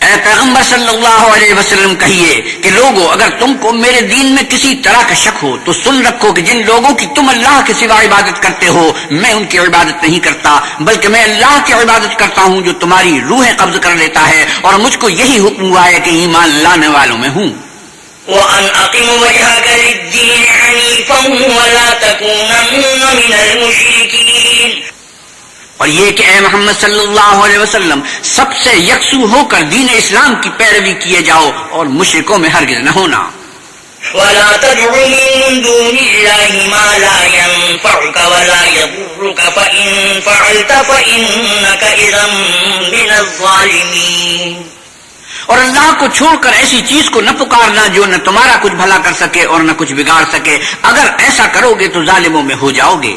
S2: اے پیغمبر صلی اللہ علیہ وسلم کہیے کہ لوگوں اگر تم کو میرے دین میں کسی طرح کا شک ہو، تو سن رکھو کہ جن لوگوں کی تم اللہ کے سوا عبادت کرتے ہو، میں ان کی عبادت نہیں کرتا، بلکہ میں اللہ کی عبادت کرتا ہوں جو تمہاری روح قبض کر لیتا ہے، اور مجھ کو یہی حکم ہوا ہے کہ ایمان لانے والوں میں ہوں۔
S1: وأن أقم وجهك للدين حنيفا ولا تكونن من المشركين
S2: اور یہ کہ اے محمد صلی اللہ علیہ وسلم سب سے یکسو ہو کر دین اسلام کی پیروی کیے جاؤ اور مشرکوں میں ہرگز نہ ہونا۔
S1: ولا تدع من دون الله ما لا ينفعك ولا يضرك فإن فعلت فإنك إذا من الظالمين۔
S2: اور اللہ کو چھوڑ کر ایسی چیز کو نہ پکارنا جو نہ تمہارا کچھ بھلا کر سکے اور نہ کچھ بگاڑ سکے۔ اگر ایسا کرو گے تو ظالموں میں ہو جاؤ گے۔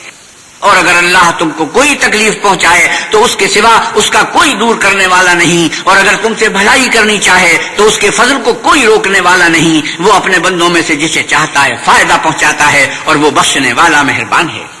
S2: اور اگر اللہ تم کو کوئی تکلیف پہنچائے تو اس کے سوا اس کا کوئی دور کرنے والا نہیں اور اگر تم سے بھلائی کرنی چاہے تو اس کے فضل کو کوئی روکنے والا نہیں وہ اپنے بندوں میں سے جسے چاہتا ہے فائدہ پہنچاتا ہے اور وہ بخشنے والا مہربان ہے۔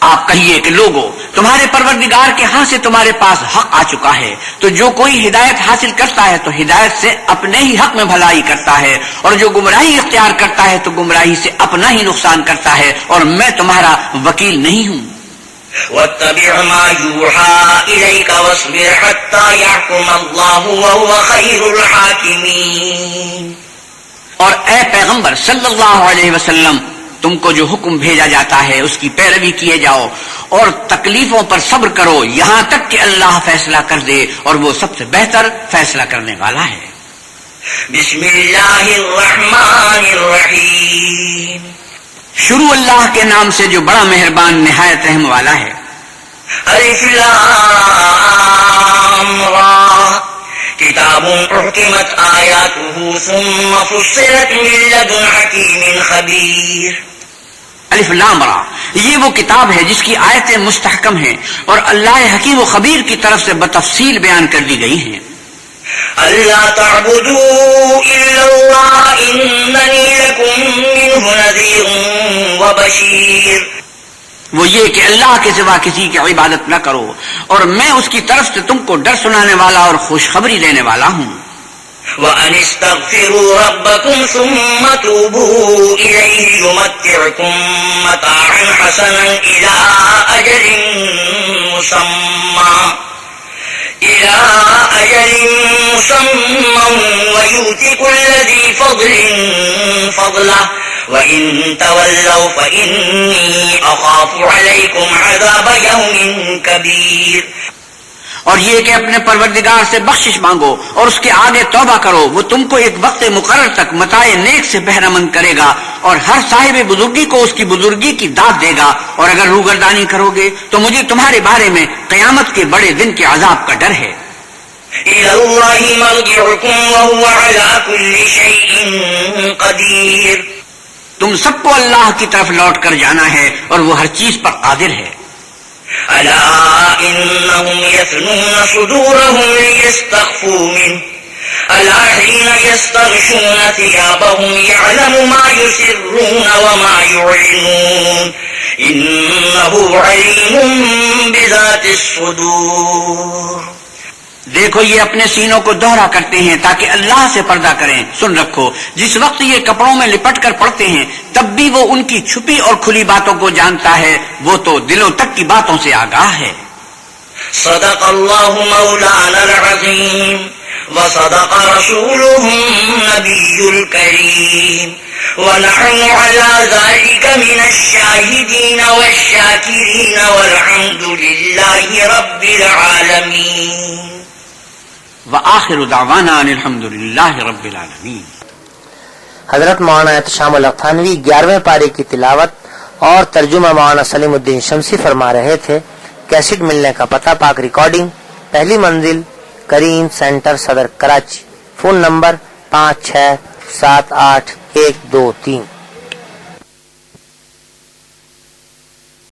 S2: آپ کہیے کہ لوگو تمہارے پروردگار کے ہاں سے تمہارے پاس حق آ چکا ہے۔ تو جو کوئی ہدایت حاصل کرتا ہے تو ہدایت سے اپنے ہی حق میں بھلائی کرتا ہے۔ اور جو گمراہی اختیار کرتا ہے تو گمراہی سے اپنا ہی نقصان کرتا ہے۔ اور میں تمہارا وکیل نہیں ہوں۔
S1: واتبع ما يوحى إليك واصبر حتى يحكم الله وهو خير الحاكمين
S2: اور اے پیغمبر صلی اللہ علیہ وسلم تم کو جو حکم بھیجا جاتا ہے اس کی پیروی کیے جاؤ اور تکلیفوں پر صبر کرو یہاں تک کہ اللہ فیصلہ کر دے اور وہ سب سے بہتر فیصلہ کرنے والا ہے۔
S1: بسم الله الرحمن الرحيم
S2: شروع اللہ کے نام سے جو بڑا مہربان نہایت رحم والا ہے۔
S1: ألف لام را۔ كتاب أحكمت آياته ثم فصلت من لدن حكيم خبير
S2: الف لام را. یہ وہ کتاب ہے جس کی آیتیں مستحکم ہیں اور اللہ حکیم و خبیر کی طرف سے بتفصیل بیان کر دی گئی ہیں۔
S1: ألا تعبدوا إلا الله إنني لكم منه نذير وبشير
S2: وہ یہ کہ اللہ کے سوا کسی کی عبادت نہ کرو اور میں اس کی طرف سے تم کو ڈر سنانے والا اور خوشخبری دینے والا ہوں۔
S1: وأن استغفروا ربكم ثم توبوا إليه يمتعكم متاعا حسنا إلى أجل مسمى إلى أجل مسمى ويؤتي كل ذي فضل فضله وإن تولوا فإني أخاف عليكم عذاب يوم كبير
S2: اور یہ کہ اپنے پروردگار سے بخشش مانگو اور اس کے آگے توبہ کرو وہ تم کو ایک وقت مقرر تک متائے نیک سے بہرہ مند کرے گا اور ہر صاحب بزرگی کو اس کی بزرگی کی داد دے گا۔ اور اگر روگردانی کرو گے تو مجھے تمہارے بارے میں قیامت کے بڑے دن کے عذاب کا ڈر ہے۔
S1: إلى الله مرجعكم وهو على كل شيء قدير
S2: تم سب کو اللہ کی طرف لوٹ کر جانا ہے اور وہ ہر چیز پر قادر ہے۔
S1: ألا إنهم يثنون صدورهم ليستخفوا منه حين يستغشون ثيابهم يعلم ما يسرون وما يعلنون عليم بذات الصدور۔
S2: دیکھو یہ اپنے سینوں کو دوہرا کرتے ہیں تاکہ اللہ سے پردہ کریں۔ سن رکھو، جس وقت یہ کپڑوں میں لپٹ کر پڑتے ہیں، تب بھی وہ ان کی چھپی اور کھلی باتوں کو جانتا ہے۔ وہ تو دلوں تک کی باتوں سے آگاہ ہے۔
S1: صدق اللہ مولانا العظیم، وصدق رسوله النبي الكريم ونحن على ذلك من الشاهدين والشاكرين والحمد لله رب العالمين
S2: وآخر دعوانا ان الحمد للہ رب العالمین۔
S3: حضرت مولانا احتشام الفانوی گیارہویں پارے کی تلاوت اور ترجمہ مولانا سلیم الدین شمسی فرما رہے تھے۔ کیسٹ ملنے کا پتہ، پاک ریکارڈنگ۔ پہلی منزل، کریم سینٹر صدر کراچی۔ فون نمبر پانچ چھ سات آٹھ ایک دو تین۔